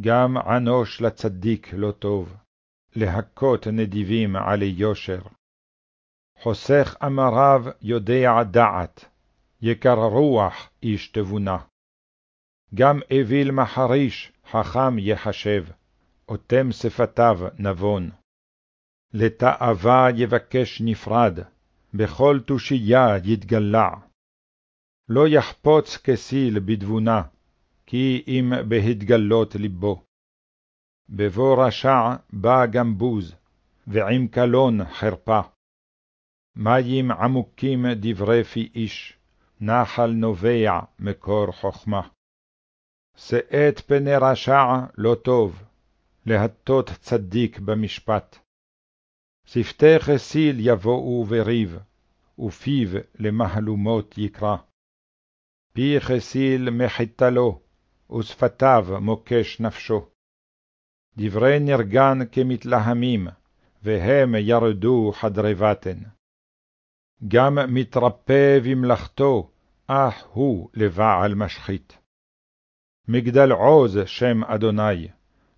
S1: גם ענוש לצדיק לא טוב, להכות נדיבים עלי יושר. חוסך אמריו יודע דעת, יקר רוח איש תבונה. גם אוויל מחריש חכם יחשב, אוטם שפתיו נבון. לתאווה יבקש נפרד, בכל תושייה יתגלע. לא יחפוץ כסיל בתבונה, כי אם בהתגלות ליבו. בבוא רשע בא גם בוז, ועם קלון חרפה. מים עמוקים דברי פי איש, נחל נובע מקור חכמה. שאת פני רשע לא טוב, להטות צדיק במשפט. שפתי חסיל יבואו בריב, ופיו למהלומות יקרא. פי חסיל מחיתלו, ושפתיו מוקש נפשו. דברי נרגן כמתלהמים, והם ירדו חדרי בטן. גם מתרפא במלאכתו, אך הוא לבעל משחית. מגדל עוז שם אדוני,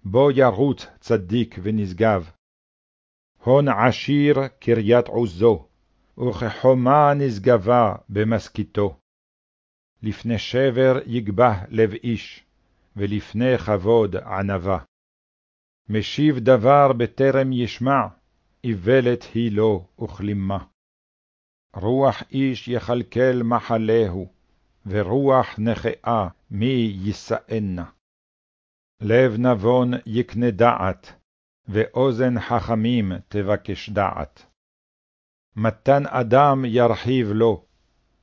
S1: בו ירוץ צדיק ונשגב. הון עשיר קריית עוזו, וכחומה נשגבה במשכיתו. לפני שבר יגבה לב איש, ולפני כבוד ענווה. משיב דבר בטרם ישמע, איוולת היא לו וכלימה. רוח איש יכלכל מחלהו, ורוח נכאה מי יישאנה. לב נבון יקנה דעת, ואוזן חכמים תבקש דעת. מתן אדם ירחיב לו,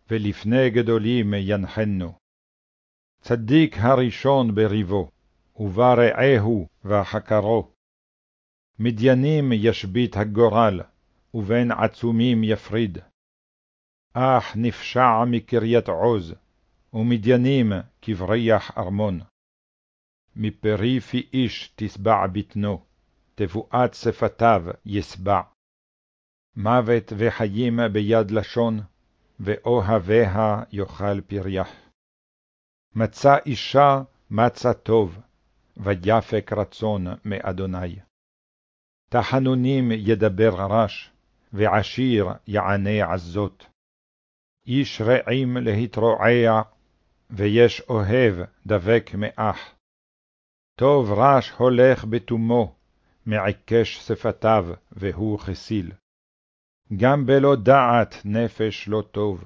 S1: ולפני גדולים ינחנו. צדיק הראשון בריבו, ובא רעהו וחקרו. מדיינים ישבית הגורל, ובין עצומים יפריד. אך נפשע מקריית עוז, ומדיינים כבריח ארמון. מפרי פי איש תשבע בטנו, תבואת שפתיו ישבע. מוות וחיים ביד לשון, ואוהביה יאכל פרייח. מצא אישה מצא טוב, ויפק רצון מאדוני. תחנונים ידבר רש, ועשיר יענה עזות. איש רעים להתרועע, ויש אוהב דבק מאח. טוב רש הולך בתומו, מעיקש שפתיו, והוא חסיל. גם בלא דעת נפש לא טוב,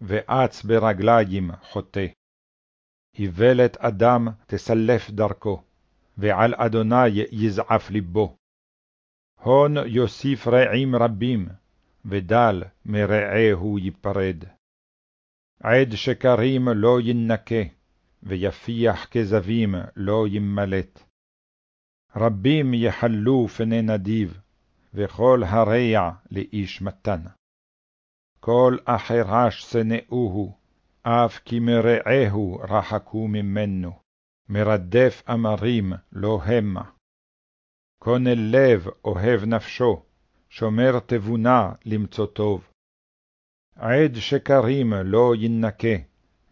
S1: ואץ ברגליים חוטא. איוולת אדם תסלף דרכו, ועל אדוני יזעף לבו. הון יוסיף רעים רבים, ודל מרעהו ייפרד. עד שקרים לא ינקה, ויפיח כזבים לא ימלט. רבים יחלו פני נדיב, וכל הרע לאיש מתן. כל אחרש שנאוהו, אף כי מרעהו רחקו ממנו, מרדף אמרים לא המה. קונה לב אוהב נפשו, שומר תבונה למצוא טוב. עד שקרים לא ינקה,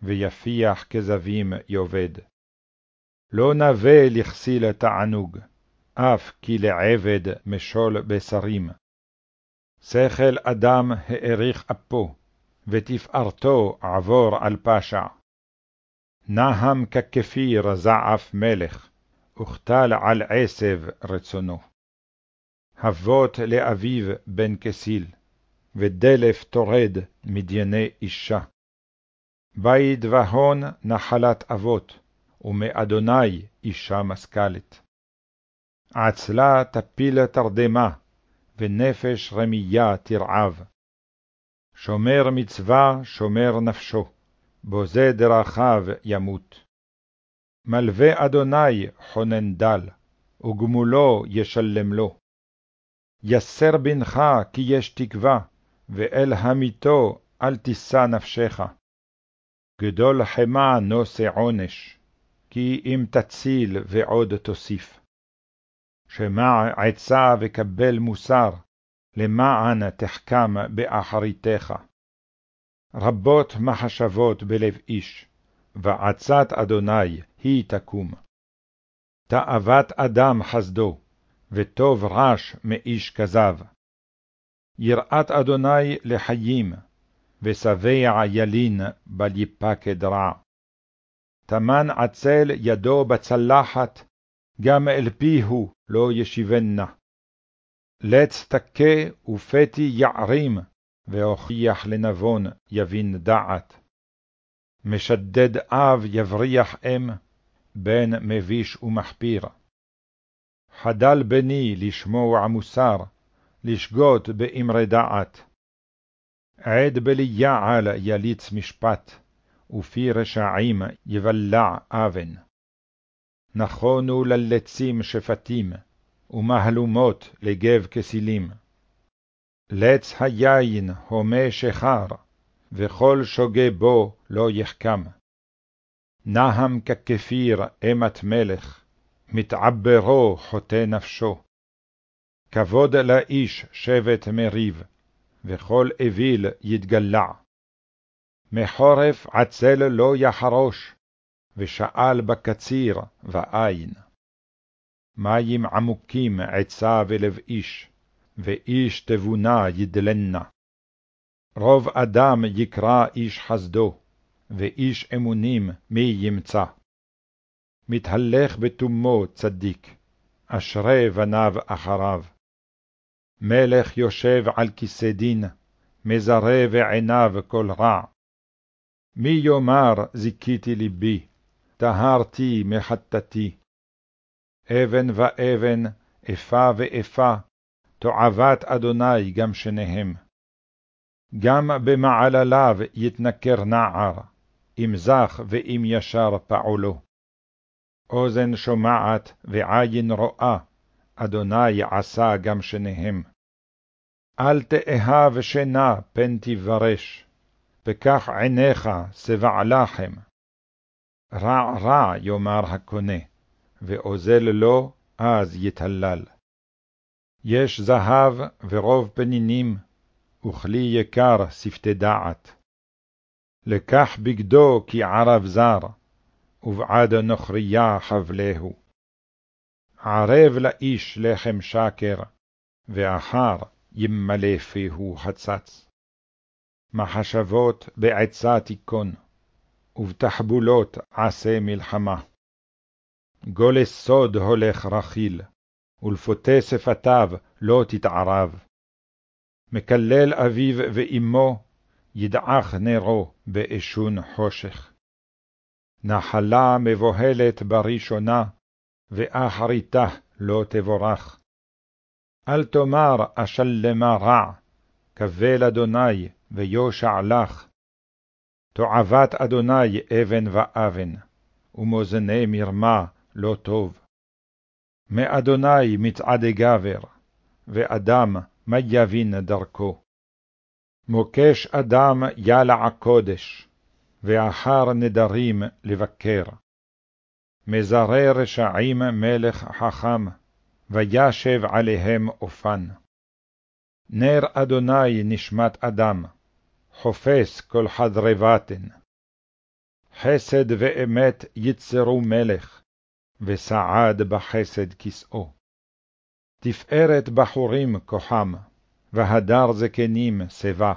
S1: ויפיח כזבים יאבד. לא נווה לכסיל תענוג, אף כי לעבד משול בשרים. שכל אדם האריך אפו, ותפארתו עבור על פשע. נהם ככפיר זעף מלך, וכתל על עשב רצונו. אבות לאביו בן כסיל, ודלף תורד מדייני אישה. בית והון נחלת אבות, ומאדוני אישה משכלת. עצלה תפיל תרדמה, ונפש רמיה תרעב. שומר מצווה שומר נפשו, בוזה דרכיו ימות. מלווה אדוני חונן דל, וגמולו ישלם לו. יסר בנך כי יש תקווה, ואל המיתו אל תישא נפשך. גדול חמה נושא עונש, כי אם תציל ועוד תוסיף. שמע עצה וקבל מוסר, למען תחכם באחריתך. רבות מחשבות בלב איש, ועצת אדוני היא תקום. תאוות אדם חסדו, וטוב רש מאיש כזב. יראת אדוני לחיים, ושבע ילין בל יפקד רע. תמן עצל ידו בצלחת, גם אל פיהו לא ישיבנה. לץ תכה ופתי יערים, והוכיח לנבון יבין דעת. משדד אב יבריח אם, בן מביש ומחפיר. חדל בני לשמוע מוסר, לשגות באמרי דעת. עד בליעל יליץ משפט, ופי רשעים יבלע אבן. נכונו ללצים שפטים, ומהלומות לגב כסילים. לץ היין הומה שחר, וכל שוגה בו לא יחכם. נהם ככפיר אימת מלך, מתעברו חוטא נפשו. כבוד לאיש שבט מריב, וכל אוויל יתגלע. מחורף עצל לא יחרוש, ושאל בקציר ואין. מים עמוקים עצה ולב איש, ואיש תבונה ידלנה. רוב אדם יקרא איש חסדו, ואיש אמונים מי ימצא. מתהלך בתומו צדיק, אשרי בניו אחריו. מלך יושב על כיסא דין, מזרה בעיניו כל רע. מי יאמר זיכיתי ליבי, טהרתי מחטאתי. אבן ואבן, איפה ואיפה, תועבת אדוני גם שניהם. גם במעלליו יתנכר נער, אם זך ואם ישר פעולו. אוזן שומעת ועין רואה, אדוני עשה גם שניהם. אל תאהב שינה פן תברש, פקח עיניך שבע לחם. רע רע יאמר הקונה, ואוזל לו, אז יתהלל. יש זהב ורוב פנינים, וכלי יקר שפתי דעת. לקח בגדו כי ערב זר, ובעד נוכריה חבלהו. ערב לאיש לחם שקר, ואחר ימלא פיהו חצץ. מחשבות בעצה תיכון, ובתחבולות עשה מלחמה. גולס סוד הולך רכיל, ולפותה שפתיו לא תתערב. מקלל אביו ואמו, ידעך נרו באשון חושך. נחלה מבוהלת בראשונה, ואחריתה לא תבורך. אל תאמר אשלמה רע, קבל אדוני ויושע לך. תועבת אדוני אבן ואבן, ומאזני מרמה לא טוב. מאדוני מצעדי גבר, ואדם מה יבין דרכו. מוקש אדם ילע קודש, ואחר נדרים לבקר. מזרי רשעים מלך חכם, וישב עליהם אופן. נר אדוני נשמת אדם, חופש כל חדרי בטן. חסד ואמת יצרו מלך, וסעד בחסד כסאו. תפארת בחורים כוחם, והדר זקנים שיבה.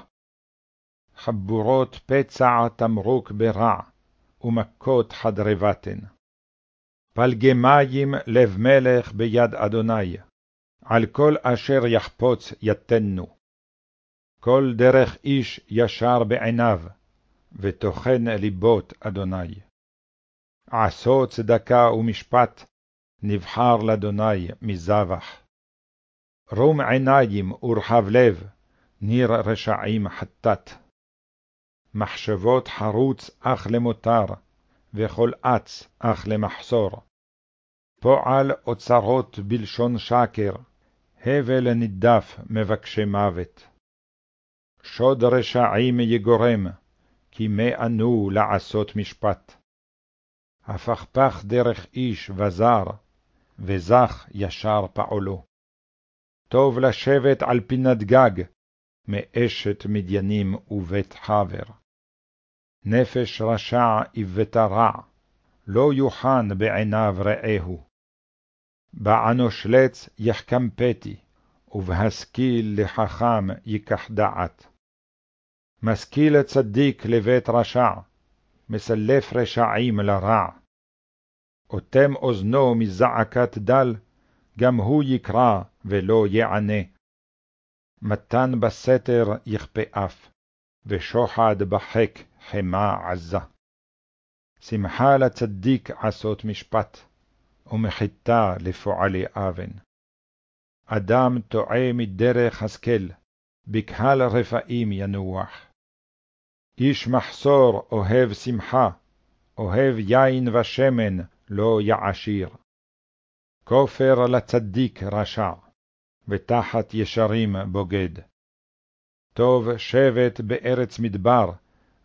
S1: חבורות פצע תמרוק ברע, ומכות חדרי בטן. פלגי מים לב מלך ביד אדוני, על כל אשר יחפוץ יתנו. כל דרך איש ישר בעיניו, וטוחן ליבות אדוני. עשו צדקה ומשפט, נבחר לאדוני מזבח. רום עיניים ורחב לב, ניר רשעים חטאת. מחשבות חרוץ אך למותר, וכל אץ אך למחסור. פועל אוצרות בלשון שקר, הבל נידף מבקשי מוות. שוד רשעים יגורם, כי מאנו לעשות משפט. הפכפך דרך איש וזר, וזך ישר פעולו. טוב לשבת על פינת גג, מאשת מדיינים ובית חבר. נפש רשע איבתה רע, לא יוחן בעיניו רעהו. בענוש לץ יחכם פתי, ובהשכיל לחכם ייקח דעת. משכיל צדיק לבית רשע, מסלף רשעים לרע. אוטם אוזנו מזעקת דל, גם הוא יקרא ולא יענה. מתן בסתר יכפה אף, ושוחד בחק חמה עזה. שמחה לצדיק עשות משפט, ומחיתה לפועלי אבן. אדם טועה מדרך השכל, בקהל רפאים ינוח. איש מחסור אוהב שמחה, אוהב יין ושמן לא יעשיר. כופר לצדיק רשע, ותחת ישרים בוגד. טוב שבט בארץ מדבר,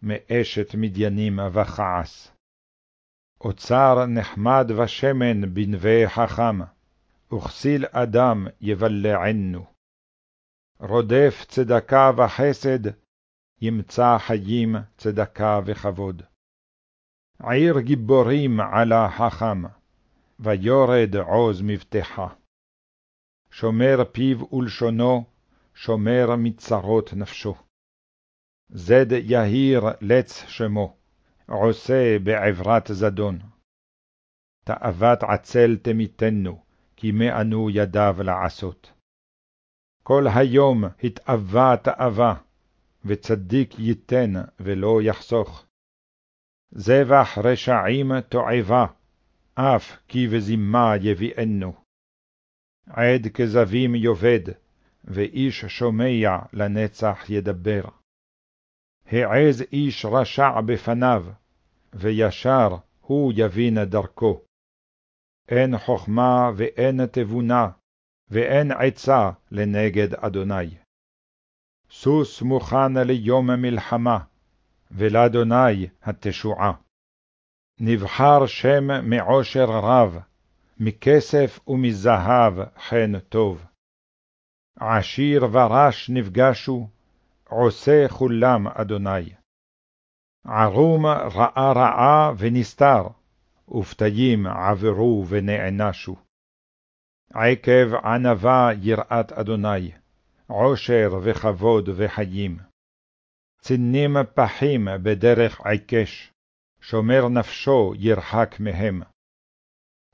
S1: מאשת מדיינים וכעס. אוצר נחמד ושמן בנווה חכם, וכסיל אדם יבלענו. רודף צדקה וחסד, ימצא חיים צדקה וכבוד. עיר גיבורים עלה חכם, ויורד עוז מבטחה. שומר פיו ולשונו, שומר מצרות נפשו. זד יהיר לץ שמו, עושה בעברת זדון. תאוות עצל תמיתנו, כי מאנו ידיו לעשות. כל היום התאווה תאווה, וצדיק ייתן ולא יחסוך. זבח רשעים תועבה, אף כי בזימה יביאנו. עד כזבים יאבד, ואיש שומע לנצח ידבר. העז איש רשע בפניו, וישר הוא יבין דרכו. אין חכמה ואין תבונה, ואין עצה לנגד אדוני. סוס מוכן ליום מלחמה, ולאדוני התשועה. נבחר שם מעושר רב, מכסף ומזהב חן טוב. עשיר ורש נפגשו, עושה כולם אדוני. ערום ראה רעה ונסתר, ופתאים עברו ונענשו. עקב ענווה יראת אדוני, עושר וכבוד וחיים. צנים פחים בדרך עיקש, שומר נפשו ירחק מהם.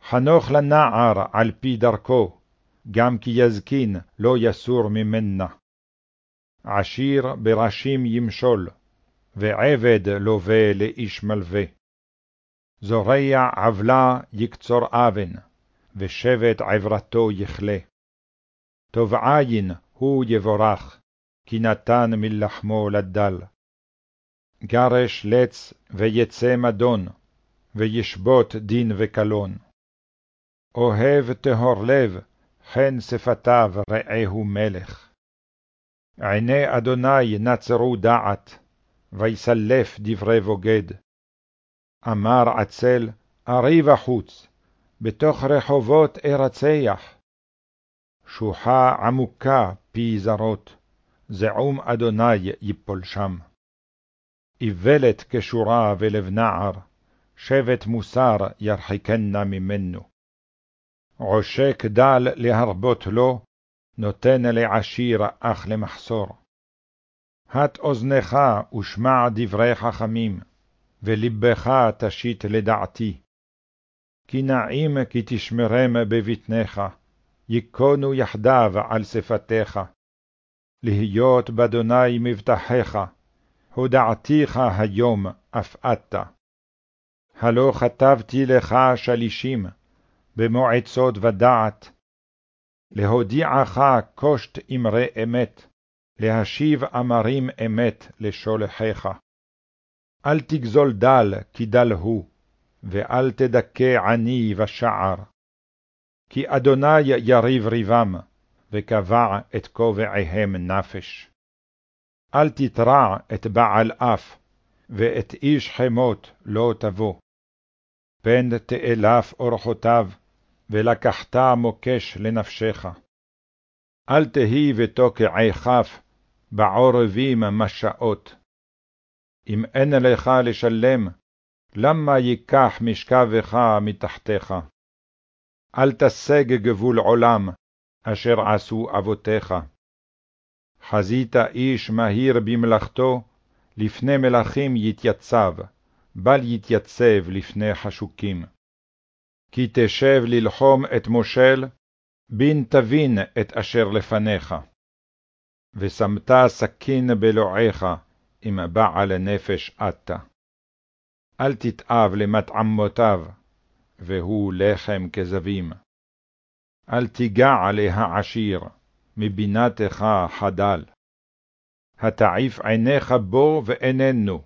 S1: חנוך לנער על פי דרכו, גם כי יזקין לא יסור ממנה. עשיר בראשים ימשול, ועבד לווה לאיש מלווה. זורע עוולה יקצור אבן, ושבט עברתו יכלה. טוב עין הוא יבורך, כי נתן מלחמו לדל. גרש לץ ויצא מדון, וישבות דין וקלון. אוהב טהור לב, חן שפתיו רעהו מלך. עיני אדוני נצרו דעת, ויסלף דברי בוגד. אמר עצל, ארי בחוץ, בתוך רחובות ארצח. שוחה עמוקה פי זרות, זעום אדוני יפול שם. איוולת כשורה ולב נער, שבט מוסר ירחיקנה ממנו. עושק דל להרבות לו, נותן לעשיר אך למחסור. הט אוזנך ושמע דברי חכמים, ולבך תשית לדעתי. כי נעים כי תשמרם בבטנך, ייכונו יחדיו על שפתיך. להיות באדוני מבטחיך, הודעתיך היום אף אתה. הלא כתבתי לך שלישים, במועצות ודעת, להודיעך קושט אמרי אמת, להשיב אמרים אמת לשולחיך. אל תגזול דל, כי דל הוא, ואל תדכא עני ושער. כי אדוני יריב ריבם, וקבע את כובעיהם נפש. אל תתרע את בעל אף, ואת איש חמות לא תבוא. פן תאלף אורחותיו, ולקחת מוקש לנפשך. אל תהי ותוקעי כף, בעורבים משאות. אם אין לך לשלם, למה ייקח משכבך מתחתיך? אל תשג גבול עולם, אשר עשו אבותיך. חזית איש מהיר במלאכתו, לפני מלכים יתייצב, בל יתייצב לפני חשוקים. כי תשב ללחום את מושל, בין תבין את אשר לפניך. ושמת סכין בלועיך, אם בעל נפש אתה. אל תתאב למטעמותיו, והוא לחם כזבים. אל תיגע להעשיר, מבינתך חדל. התעיף עיניך בו ואיננו,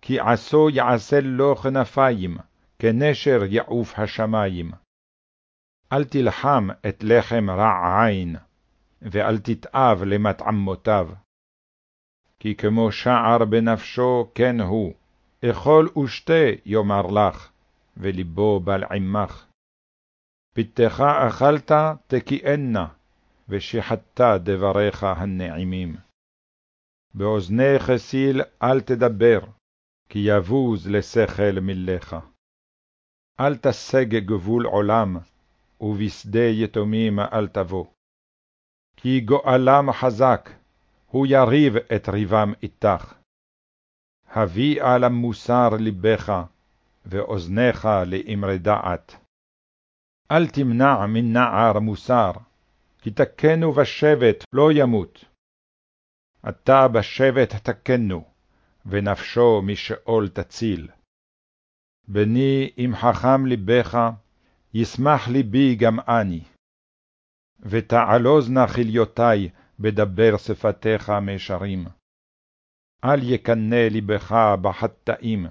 S1: כי עשו יעשה לו כנפיים, כנשר יעוף השמים. אל תלחם את לחם רע עין, ואל תתאב למטעמותיו. כי כמו שער בנפשו כן הוא, אכול ושתה יאמר לך, ולבו בל עמך. פתך אכלת תקיענה, ושיחת דבריך הנעימים. באוזני חסיל אל תדבר, כי יבוז לשכל מלך. אל תשג גבול עולם, ובשדה יתומים אל תבוא. כי גואלם חזק, הוא יריב את ריבם איתך. הביא על המוסר לבך, ואוזניך לאמרי דעת. אל תמנע מנער מוסר, כי תקנו בשבט לא ימות. אתה בשבט תקנו, ונפשו משאול תציל. בני אם חכם לבך, ישמח ליבי גם אני. ותעלוז נא כליותי בדבר שפתיך מישרים. אל יקנא לבך בחטאים,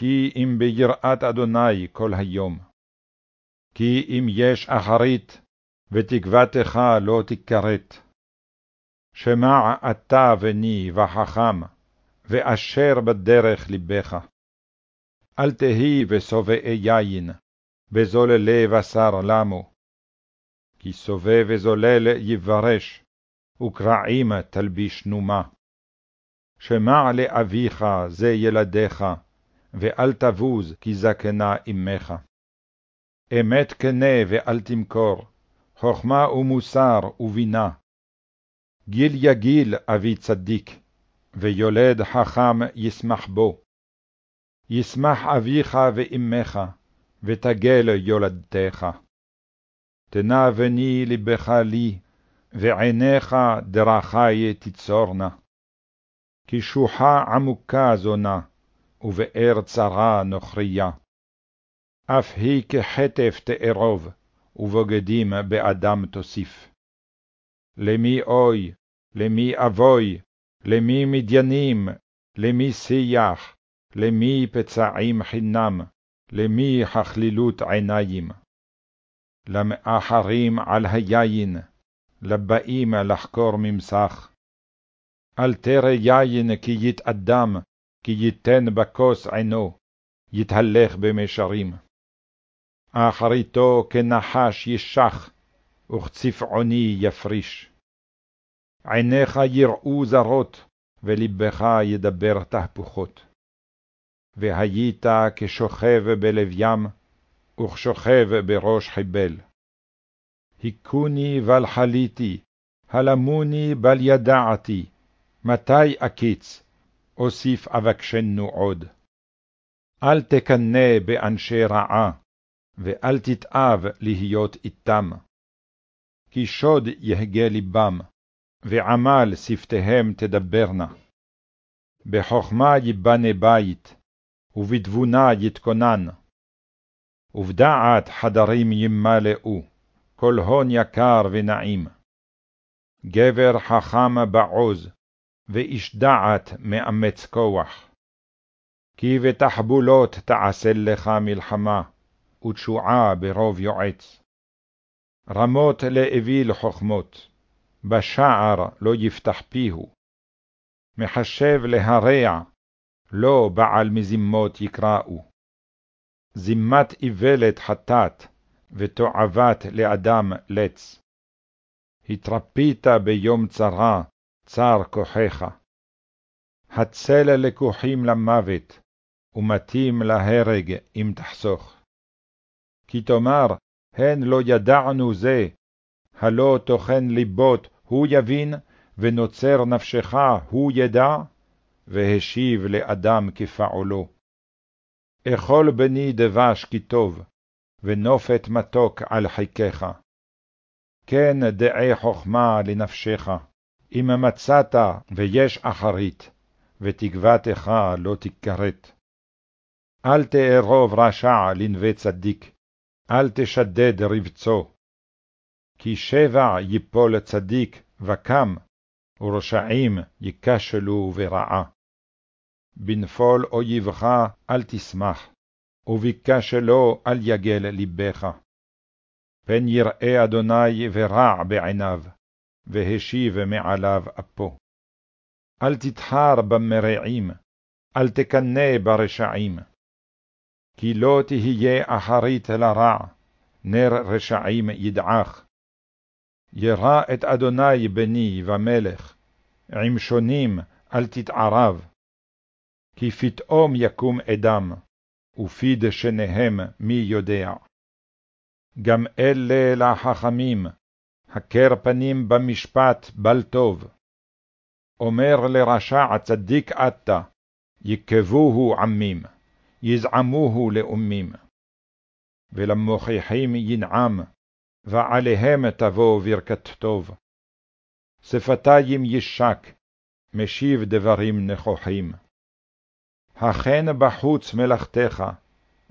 S1: כי אם ביראת אדוני כל היום. כי אם יש אחרית, ותקוותך לא תכרת. שמע אתה בני וחכם, ואשר בדרך לבך. אל תהי ושובעי יין, וזוללי בשר למו. כי סובב וזולל יברש, וקרעים תלביש נומה. שמע לאביך זה ילדיך, ואל תבוז כי זקנה אמך. אמת כנה ואל תמכור, חכמה ומוסר ובינה. גיל יגיל אבי צדיק, ויולד חכם ישמח בו. ישמח אביך ואמך, ותגל יולדתך. תנה בני לבך לי, ועיניך דרכי תצורנה. כי שוחה עמוקה זונה, ובאר צרה נוכריה. אף היא כחטף תארוב, ובוגדים באדם תוסיף. למי אוי, למי אבוי, למי מדיינים, למי שיח, למי פצעים חינם, למי חכלילות עיניים. למאחרים על היין, לבאים לחקור ממסך. אל תרא יין כי יתאדם, כי ייתן בכוס עינו, יתהלך במישרים. אחריתו כנחש ישח, וכצפעוני יפריש. עיניך יראו זרות, ולבך ידבר תהפוכות. והיית כשוכב בלב ים, וכשוכב בראש חיבל. היכוני בל חליתי, הלמוני בל ידעתי, מתי אקיץ, אוסיף אבקשנו עוד. אל תקנא באנשי רעה, ואל תתאב להיות איתם. כי שוד יהגה לבם, ועמל שפתיהם תדברנה. בחכמה ייבנה בית, ובתבונה יתכונן. ובדעת חדרים ימלאו, כל הון יקר ונעים. גבר חכם בעוז, ואיש דעת מאמץ כוח. כי בתחבולות תעשה לך מלחמה, ותשועה ברוב יועץ. רמות לאוויל חכמות, בשער לא יפתח פיהו. מחשב להרע, לא בעל מזימות יקראו. זימת איוולת חטאת, ותועבת לאדם לץ. התרפית ביום צרה, צר כוחך. הצל לקוחים למוות, ומתים להרג אם תחסוך. כי תאמר, הן לא ידענו זה, הלא טוחן ליבות הוא יבין, ונוצר נפשך הוא ידע, והשיב לאדם כפעולו. אכול בני דבש כי טוב, ונופת מתוק על חיכך. כן דעי חכמה לנפשך, אם מצאת ויש אחרית, ותקוותך לא תכרת. אל תארוב רשע לנווה צדיק, אל תשדד רבצו. כי שבע יפול צדיק וקם, ורשעים ייכשלו ברעה. בנפול אויבך אל תשמח, ובכשלו אל יגל לבך. פן יראה אדוני ורע בעיניו, והשיב מעליו אפו. אל תתחר במרעים, אל תקנא ברשעים. כי לא תהיה אחרית לרע, נר רשעים ידעך. ירא את אדוני בני ומלך, עם שונים אל תתערב. כי פתאום יקום אדם, ופי דשניהם מי יודע. גם אלה לחכמים, הכר פנים במשפט בל טוב. אומר לרשע צדיק אתה, יקבוהו עמים, יזעמוהו לאומים. ולמוכיחים ינעם, ועליהם תבוא ברכת טוב. שפתיים ישק, משיב דברים נכוחים. הכן בחוץ מלאכתך,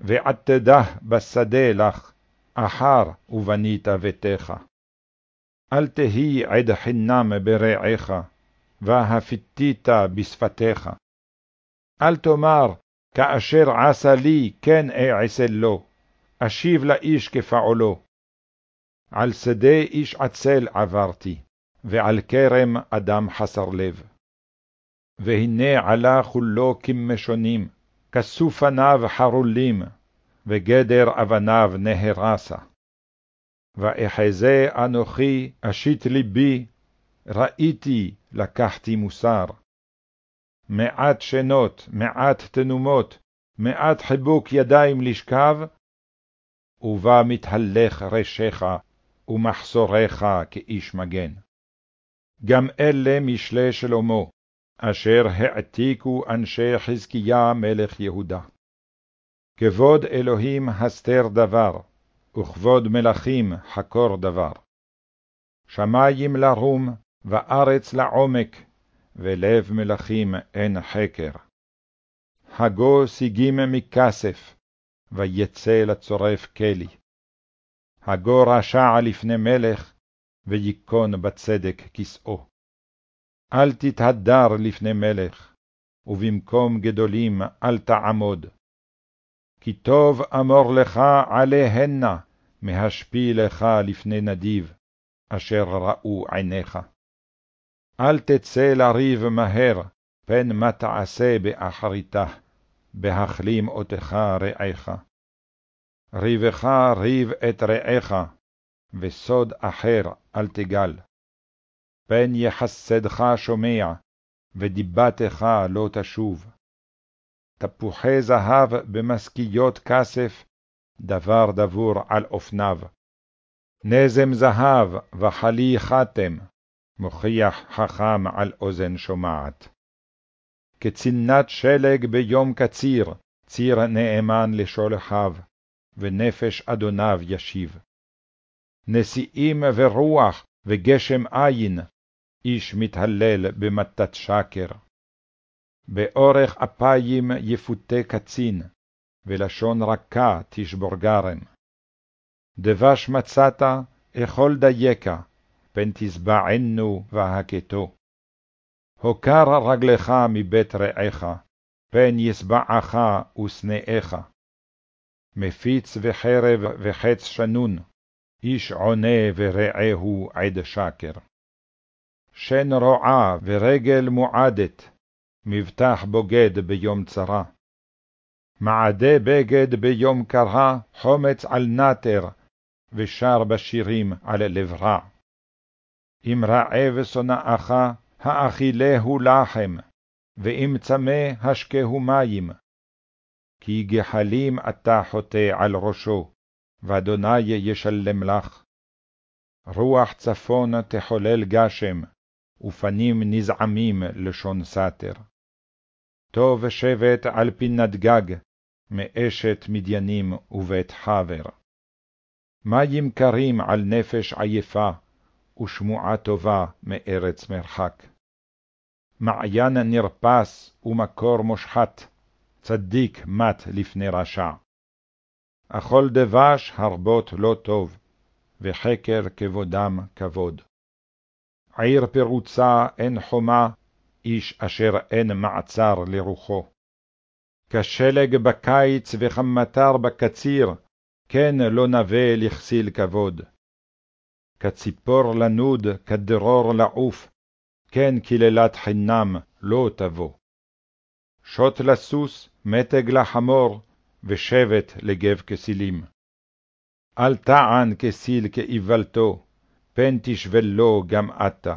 S1: ועתדה בשדה לך, אחר ובנית ביתך. אל תהי עד חינם ברעך, והפיתית בשפתיך. אל תאמר, כאשר עשה לי, כן אעשה לו, אשיב לאיש כפעולו. על שדה איש עצל עברתי, ועל כרם אדם חסר לב. והנה עלה כולו כמשונים, כסו פניו חרולים, וגדר אבניו נהרסה. ואחזה אנוכי אשית ליבי, ראיתי לקחתי מוסר. מעט שנות, מעט תנומות, מעט חיבוק ידיים לשכב, ובה מתהלך רשך, ומחסורך כאיש מגן. גם אלה משלי שלמה, אשר העתיקו אנשי חזקיה מלך יהודה. כבוד אלוהים הסתר דבר, וכבוד מלכים חקור דבר. שמים לרום, וארץ לעומק, ולב מלכים אין חקר. הגו שיגים מכסף, ויצא לצורף כלי. הגו רשע לפני מלך, ויכון בצדק כסאו. אל תתהדר לפני מלך, ובמקום גדולים אל תעמוד. כי טוב אמור לך עליהנה, מהשפיל לך לפני נדיב, אשר ראו עיניך. אל תצא לריב מהר, פן מה תעשה באחריתה, בהחלים אותך רעך. ריבך ריב את רעך, וסוד אחר אל תגל. פן יחסדך שומע, ודיבתך לא תשוב. תפוחי זהב במשכיות כסף, דבר דבור על אופניו. נזם זהב וחלי חתם, מוכיח חכם על אוזן שומעת. כצנת שלג ביום קציר, ציר נאמן לשולחיו, ונפש אדוניו ישיב. נשיאים ורוח וגשם אין, איש מתהלל במתת שקר. באורך אפיים יפותה קצין, ולשון רכה תשבור גרם. דבש מצאת, אכול דייקה, פן תשבענו והכתו. הוקר רגלך מבית רעך, פן ישבעך ושנאיך. מפיץ וחרב וחץ שנון, איש עונה ורעהו עד שקר. שן רועה ורגל מועדת, מבטח בוגד ביום צרה. מעדה בגד ביום קרה, חומץ על נטר, ושר בשירים על לב רע. אם רעב שונאך, האכילהו לחם, ואם צמא, השקהו מים. כי גחלים אתה חוטא על ראשו, ואדוני ישלם לך. רוח צפון תחולל גשם, ופנים נזעמים לשון סתר. טוב שבט על פינת גג, מאשת מדיינים ובית חבר. מים קרים על נפש עייפה, ושמועה טובה מארץ מרחק. מעיין נרפס ומקור מושחת, צדיק מת לפני רשע. אכול דבש הרבות לא טוב, וחקר כבודם כבוד. עיר פרוצה אין חומה, איש אשר אין מעצר לרוחו. כשלג בקיץ וכמטר בקציר, כן לא נווה לכסיל כבוד. כציפור לנוד, כדרור לעוף, כן קללת חינם לא תבוא. שוט לסוס, מתג לחמור, ושבט לגב כסילים. אל תען כסיל כאיוולתו, פן תשבל לו גם אתה.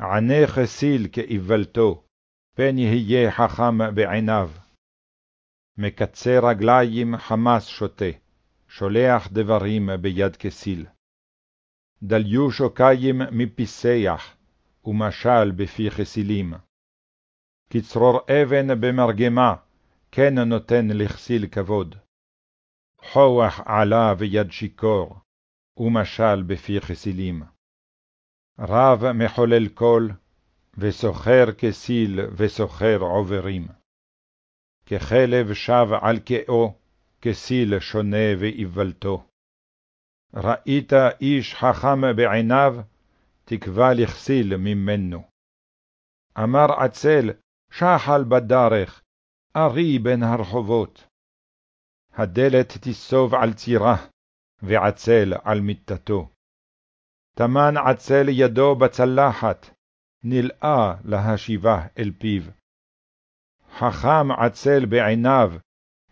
S1: ענה כסיל כאיוולתו, פן יהיה חכם בעיניו. מקצר רגליים חמס שותה, שולח דברים ביד כסיל. דליו שוקיים מפיסח, ומשל בפי חסילים. כצרור אבן במרגמה, כן נותן לכסיל כבוד. חוח עלה ויד שיכור, ומשל בפי חסילים. רב מחולל קול, וסוחר כסיל וסוחר עוברים. ככלב שב על קאו, כסיל שונה ואיוולתו. ראית איש חכם בעיניו, תקווה לכסיל ממנו. אמר עצל, שחל בדרך, ארי בין הרחובות. הדלת תסוב על צירה, ועצל על מיטתו. טמן עצל ידו בצלחת, נלאה להשיבה אל פיו. חכם עצל בעיניו,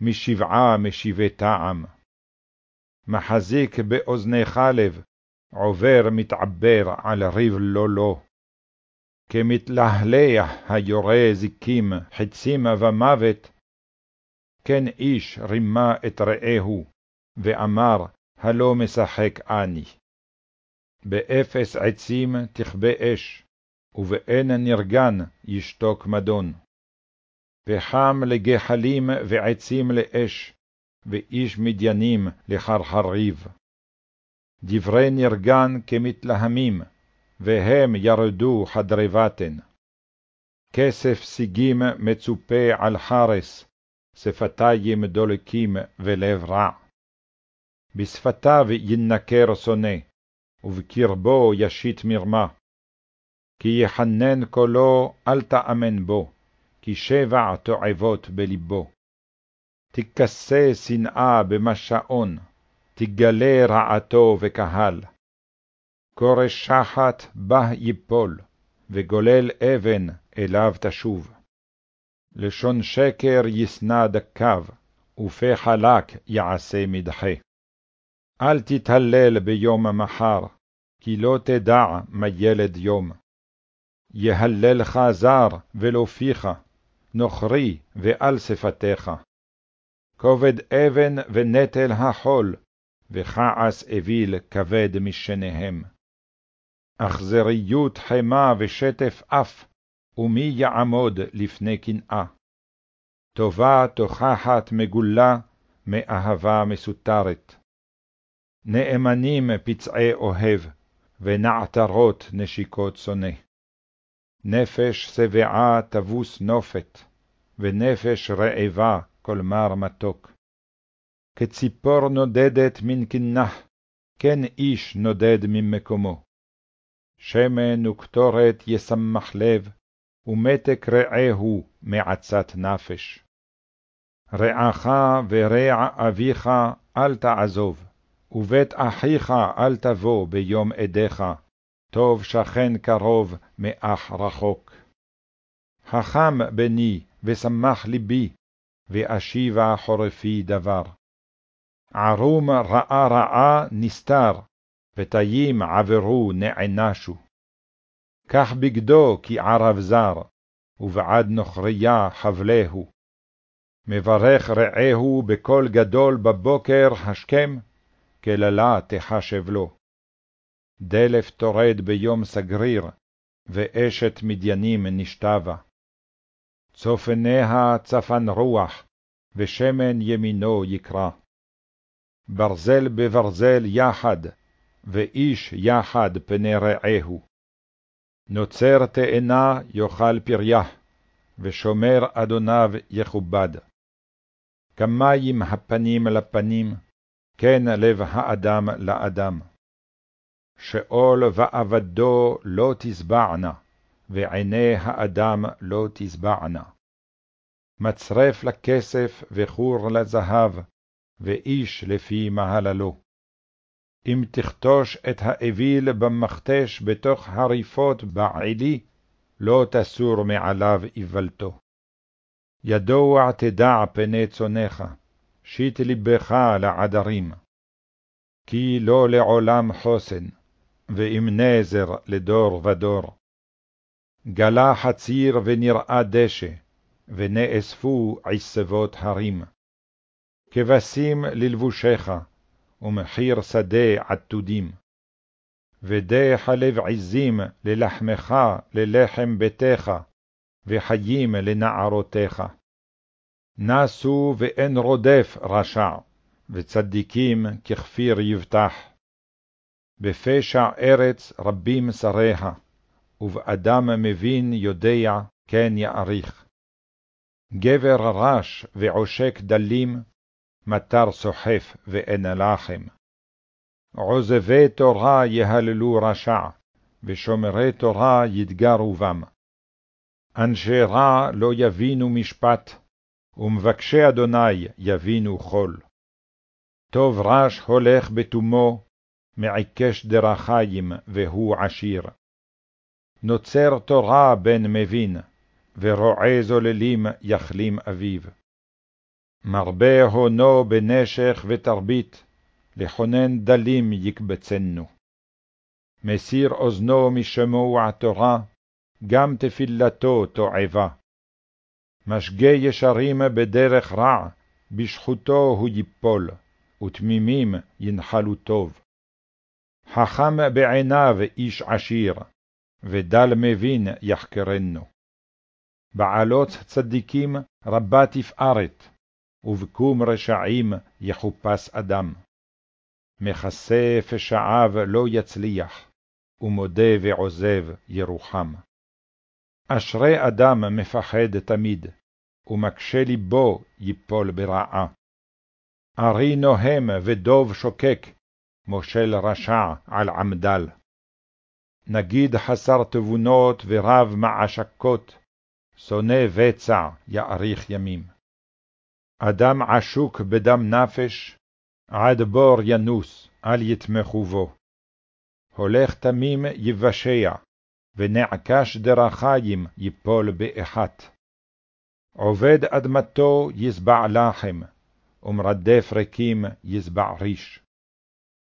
S1: משבעה משיבי טעם. מחזיק באוזניך לב, עובר מתעבר על ריב לא לו. כמתלהלח היורה זיקים חצים ומוות, כן איש רימה את רעהו, ואמר, הלא משחק אני. באפס עצים תכבה אש, ובאין נרגן ישתוק מדון. וחם לגחלים ועצים לאש, ואיש מדיינים לחרחריב. דברי נרגן כמתלהמים, והם ירדו חדרי בטן. כסף סיגים מצופה על חרס, שפתיים דולקים ולב רע. בשפתיו ינקר שונא, ובקרבו ישית מרמה. כי יחנן קולו, אל תאמן בו, כי שבע תועבות בלבו. תכסה שנאה במשעון, תגלה רעתו וקהל. כורש שחת בה יפול, וגולל אבן אליו תשוב. לשון שקר ישנא דקיו, ופה חלק יעשה מדחה. אל תתהלל ביום מחר, כי לא תדע מה ילד יום. יהללך זר ולא פיך, נוכרי ועל שפתיך. כובד אבן ונטל החול, וכעס אוויל כבד משניהם. אכזריות חמה ושטף אף, ומי יעמוד לפני קנאה? טובה תוכחת מגולה, מאהבה מסותרת. נאמנים פצעי אוהב, ונעתרות נשיקות שונא. נפש שבעה תבוס נופת, ונפש רעבה כל מר מתוק. כציפור נודדת מן קנח, כן איש נודד ממקומו. שמן וקטורת ישמח לב, ומתק רעהו מעצת נפש. רעך ורע אביך אל תעזוב, ובית אחיך אל תבוא ביום עדיך, טוב שכן קרוב מאח רחוק. חכם בני ושמח ליבי, ואשיבה חורפי דבר. ערום רעה רעה נסתר, ותיים עברו נענשו. קח בגדו כי ערב זר, ובעד נוכריה חבלהו. מברך רעהו בקול גדול בבוקר השכם, קללה תחשב לו. דלף טורד ביום סגריר, ואשת מדיינים נשתבה. צופניה צפן רוח, ושמן ימינו יקרא. ברזל בברזל יחד, ואיש יחד פני רעהו. נוצר תאנה יאכל פריה, ושומר אדוניו יכובד. כמים הפנים לפנים, כן לב האדם לאדם. שאול ועבדו לא תשבענה, ועיני האדם לא תשבענה. מצרף לכסף וחור לזהב, ואיש לפי מהללו. אם תכתוש את האוויל במכתש בתוך הריפות בעלי, לא תסור מעליו איוולתו. ידוע תדע פני צונך, שיט לבך לעדרים. כי לא לעולם חוסן, ואם נזר לדור ודור. גלה חציר ונראה דשא, ונאספו עשבות הרים. כבשים ללבושך, ומחיר שדה עתודים. ודה חלב עזים ללחמך, ללחם ביתך, וחיים לנערותיך. נסו ואין רודף רשע, וצדיקים ככפיר יבטח. בפשע ארץ רבים שריה, ובאדם מבין יודע כן יאריך. גבר רש ועושק דלים, מטר סוחף ואין לחם. עוזבי תורה יהללו רשע, ושומרי תורה יתגרו בם. אנשי רע לא יבינו משפט, ומבקשי אדוני יבינו חול. טוב רש הולך בתומו, מעיקש דרחיים, והוא עשיר. נוצר תורה בן מבין, ורועה זוללים יכלים אביו. מרבה הונו בנשך ותרבית, לכונן דלים יקבצנו. מסיר אוזנו משמוע תורה, גם תפילתו תועבה. משגה ישרים בדרך רע, בשחוטו הוא ייפול, ותמימים ינחלו טוב. חכם בעיניו איש עשיר, ודל מבין יחקרנו. בעלות צדיקים רבה תפארת, ובקום רשעים יחופש אדם. מכסה פשעיו לא יצליח, ומודה ועוזב ירוחם. אשרי אדם מפחד תמיד, ומקשה ליבו יפול ברעה. ארי נוהם ודוב שוקק, מושל רשע על עמדל. נגיד חסר תבונות ורב מעשקות, שונא בצע יאריך ימים. אדם עשוק בדם נפש, עד בור ינוס, אל יתמכו בו. הולך תמים יבשע, ונעקש דרחיים יפול באחת. עובד אדמתו יזבע לחם, ומרדף ריקים יזבע ריש.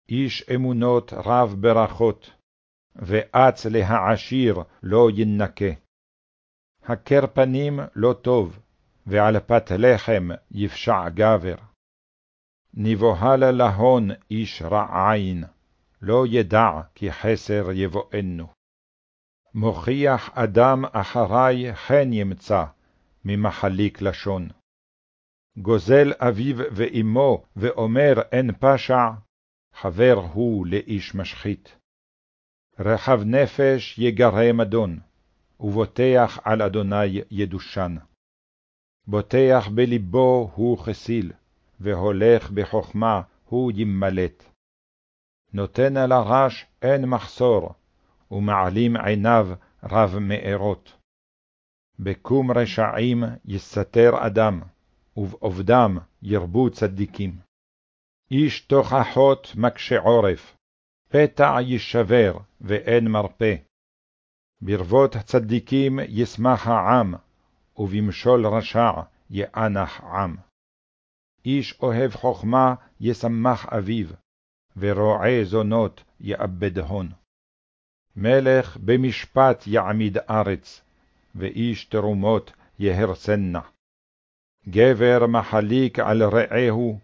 S1: איש אמונות רב ברכות, ואץ להעשיר לא ינקה. הכר פנים לא טוב, ועל פת לחם יפשע גבר. נבוהל להון איש רע עין, לא ידע כי חסר יבואנו. מוכיח אדם אחרי חן ימצא, ממחליק לשון. גוזל אביו ואמו, ואומר אין פשע, חבר הוא לאיש משחית. רחב נפש יגרה מדון, ובוטח על אדוני ידושן. בוטח בלבו הוא חסיל, והולך בחכמה הוא ימלט. נותן לרש אין מחסור, ומעלים עיניו רב מארות. בקום רשעים יסתר אדם, ובעובדם ירבו צדיקים. איש תוכחות מקשה עורף, פתע יישבר ואין מרפא. ברבות צדיקים ישמח העם, ובמשול רשע יאנח עם. איש אוהב חכמה ישמח אביו, ורועה זונות יאבד הון. מלך במשפט יעמיד ארץ, ואיש תרומות יהרסנה. גבר מחליק על רעהו,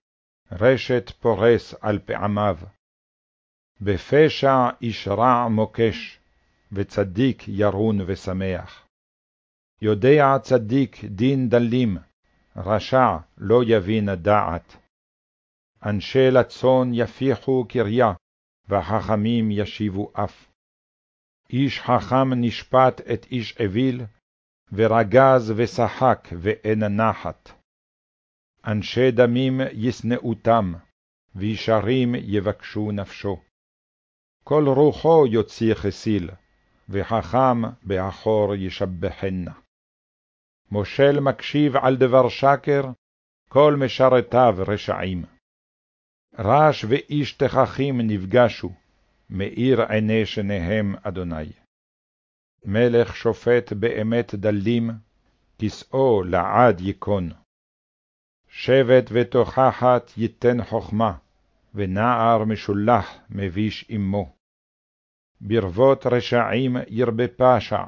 S1: רשת פורס על פעמיו. בפשע איש רע מוקש, וצדיק ירון ושמח. יודע צדיק דין דלים, רשע לא יבין דעת. אנשי לצון יפיחו קריה, וחכמים ישיבו אף. איש חכם נשפט את איש אוויל, ורגז ושחק ואין נחת. אנשי דמים ישנאותם, וישרים יבקשו נפשו. כל רוחו יוציא חסיל, וחכם באחור ישבחנה. מושל מקשיב על דבר שקר, כל משרתיו רשעים. רש ואיש תככים נפגשו, מאיר עיני שניהם אדוני. מלך שופט באמת דלים, כסאו לעד ייכון. שבט ותוכחת ייתן חכמה, ונער משולח מביש אמו. ברבות רשעים ירבה פשע,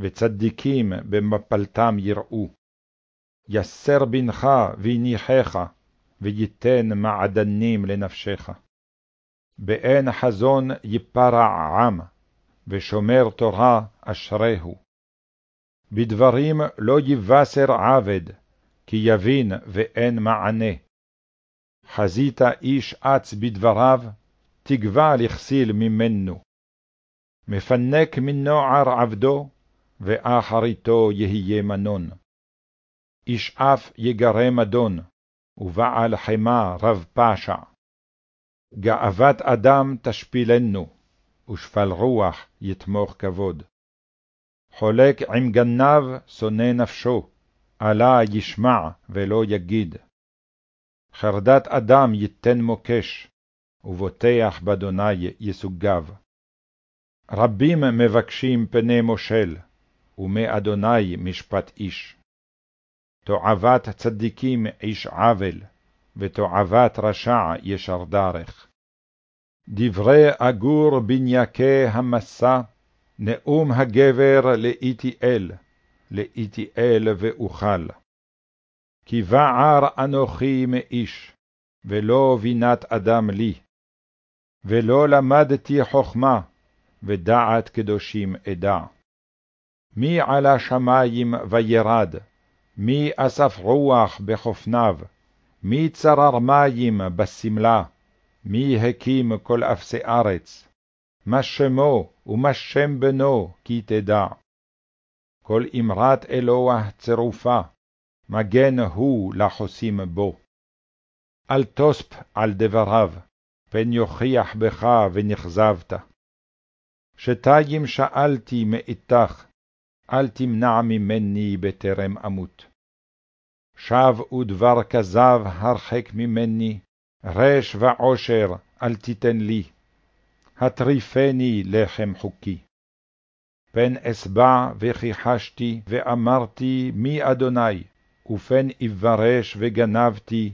S1: וצדיקים במפלתם יראו. יסר בנך ויניחך, וייתן מעדנים לנפשך. באין חזון יפרע עם, ושומר תורה אשריהו. בדברים לא יבשר עבד, כי יבין ואין מענה. חזית איש אץ בדבריו, תגבה לכסיל ממנו. מפנק מנוער עבדו, ואחריתו יהיה מנון. איש אף יגרה מדון, ובעל חמה רב פשע. גאוות אדם תשפילנו, ושפל רוח יתמוך כבוד. חולק עם גנב שונא נפשו, עלה ישמע ולא יגיד. חרדת אדם ייתן מוקש, ובוטח באדוני יסוגיו. רבים מבקשים פני מושל, ומאדוני משפט איש. תועבת צדיקים איש עוול, ותועבת רשע ישר דרך. דברי אגור בנייקי המסע, נאום הגבר לאיתיאל, לאיתיאל ואוכל. כי בער אנוכי מאיש, ולא בינת אדם לי, ולא למדתי חכמה, ודעת קדושים אדע. מי עלה שמים וירד, מי אסף רוח בחופניו, מי צרר מים בסמלה, מי הקים כל אפסי ארץ, מה שמו ומה שם בנו כי תדע. כל אמרת אלוה צירופה, מגן הוא לחוסים בו. אל תוספ על דבריו, פן יוכיח בך ונכזבת. שתיים שאלתי מאיתך, אל תמנע ממני בטרם אמות. שב ודבר כזב הרחק ממני, רש ועושר אל תיתן לי. הטריפני לחם חוקי. פן אסבע וכיחשתי ואמרתי מי אדוני, ופן אברש וגנבתי,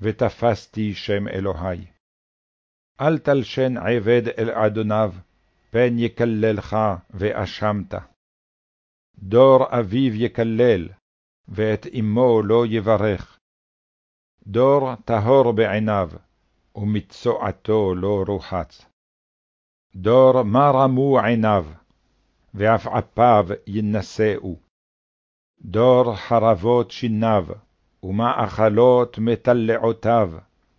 S1: ותפסתי שם אלוהי. אל תלשן עבד אל אדוניו, פן יקללך ואשמת. דור אביו יקלל, ואת אמו לא יברך. דור טהור בעיניו, ומצואתו לא רוחץ. דור מה רמו עיניו, ועפעפיו ינשאו. דור חרבות שיניו, ומאכלות מטלעותיו,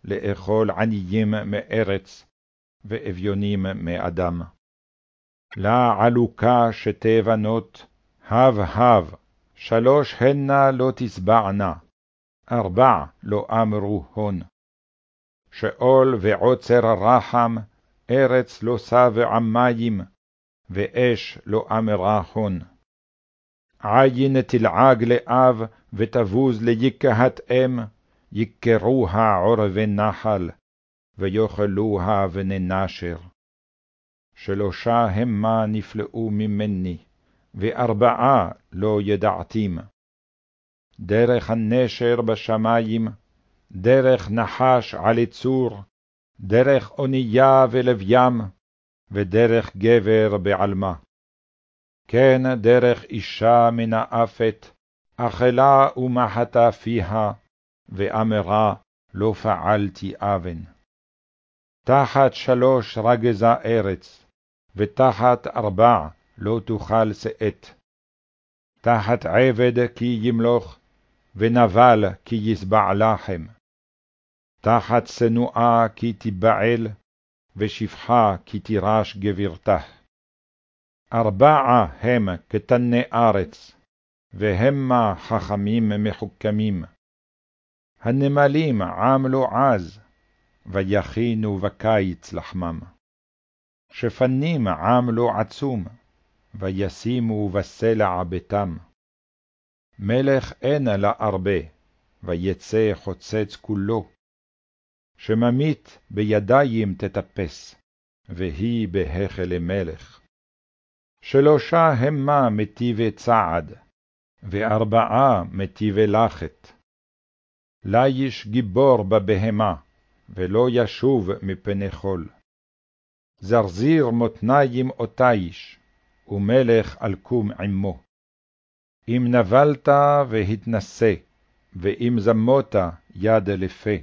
S1: לאכול עניים מארץ, ואביונים מאדם. לה עלוקה שתי בנות, הב הב, שלוש הנה לא תשבענה, ארבע לא אמרו הון. שאול ועוצר רחם, ארץ לא שבע מים, ואש לא אמרה הון. עין תלעג לאב, ותבוז ליקהת אם, יקרוה עורבי נחל, ויאכלוה בני נשר. שלושה המה נפלאו ממני, וארבעה לא ידעתים. דרך הנשר בשמים, דרך נחש על צור, דרך אונייה ולב ים, ודרך גבר בעלמה. כן דרך אישה מנאפת, אכלה ומחתה פיה, ואמרה לא פעלתי אבן. תחת שלוש רגזה ארץ, ותחת ארבע לא תוכל שאת. תחת עבד כי ימלוך, ונבל כי ישבע לחם. תחת שנואה כי תיבעל, ושפחה כי תירש גבירתה. ארבעה הם קטני ארץ, והמה חכמים מחוכמים. הנמלים עם לא עז, ויכינו בקיץ לחמם. שפנים עם לא עצום, וישימו בסלע ביתם. מלך אין לה הרבה, ויצא חוצץ כולו. שממית בידיים תטפס, והיא בהיכל מלך. שלושה המה מטיבי צעד, וארבעה מטיבי לכת. ליש גיבור בבהמה, ולא ישוב מפני חול. זרזיר מותניים אותיש, ומלך על קום עמו. אם נבלת והתנשא, ואם זמות יד לפה.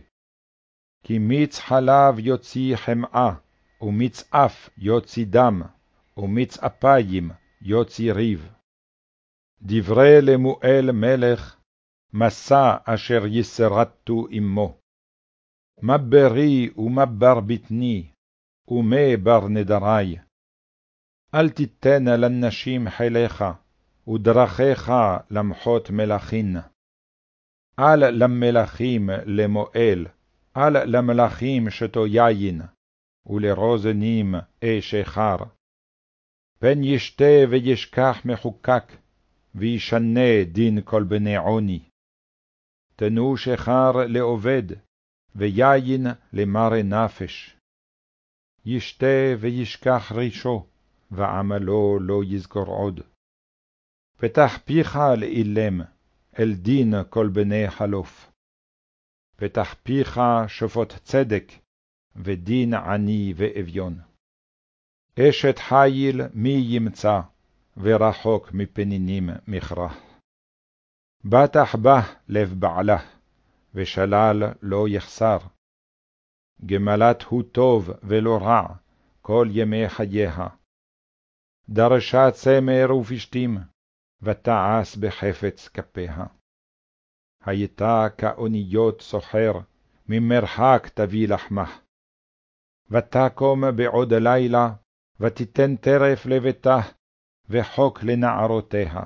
S1: כי מיץ חלב יוציא חמאה, ומיץ אף יוציא דם, ומיץ אפיים יוציא ריב. דברי למואל מלך, מסע אשר יסרטו עמו. מה ברי ומה בר בטני, ומה בר נדרי. אל תיתן לנשים חיליך, ודרכיך למחות מלאכין. אל למלכים למואל, אל למלכים שתו יין, ולרוזנים אש חר. פן ישתה וישכח מחוקק, וישנה דין כל בני עוני. תנו שחר לעובד, ויין למרי נפש. ישתה וישכח רישו, ועמלו לא יזכור עוד. פתח פיך לאילם, אל דין כל בני חלוף. פתח פיך שופט צדק, ודין עני ואביון. אשת חיל מי ימצא, ורחוק מפנינים מכרח. בטח בה לב בעלה, ושלל לא יחסר. גמלת הוא טוב ולא רע, כל ימי חייה. דרשה צמר ופשתים, ותעש בחפץ כפיה. הייתה כאוניות סוחר, ממרחק תביא לחמה. ותקום בעוד לילה, ותיתן טרף לביתה, וחוק לנערותיה.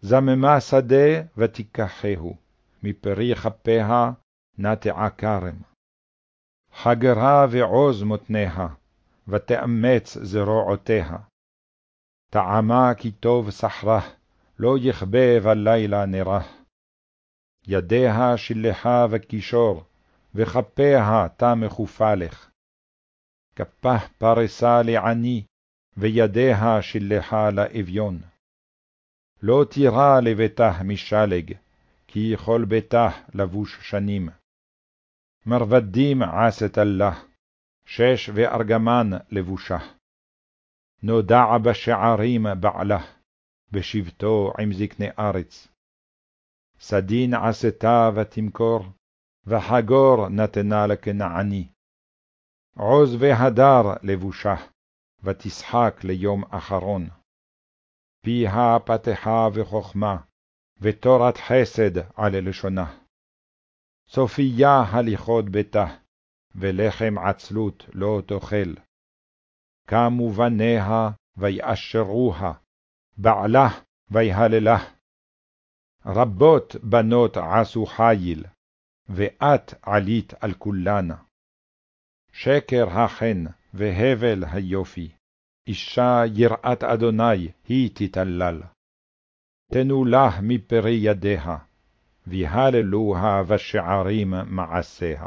S1: זממה שדה ותיקחהו, מפרי כפיה נטעה כרם. חגרה ועוז מותניה, ותאמץ זרועותיה. טעמה כי טוב סחרה, לא יכבה בלילה נרה. ידיה שלחה וקישור, וכפיה תא מכופה לך. כפה פרסה לעני, וידיה שלחה לאביון. לא תירא לביתה משלג, כי כל ביתה לבוש שנים. מרבדים עשת לה, שש וארגמן לבושה. נודע בשערים בעלה, בשבטו עם זקני ארץ. סדין עשתה ותמכור, וחגור נתנה לכנעני. עוז והדר לבושה, ותשחק ליום אחרון. פיה פתחה וחכמה, ותורת חסד על לשונה. סופיה הליכות ביתה, ולחם עצלות לא תאכל. קמו בניה ויאשרוה, בעלה ויהללה. רבות בנות עשו חיל, ואת עלית על כולן. שקר החן והבל היופי, אישה יראת אדוני היא תתלל. תנו לה מפרי ידיה, ויהללוה בשערים מעשיה.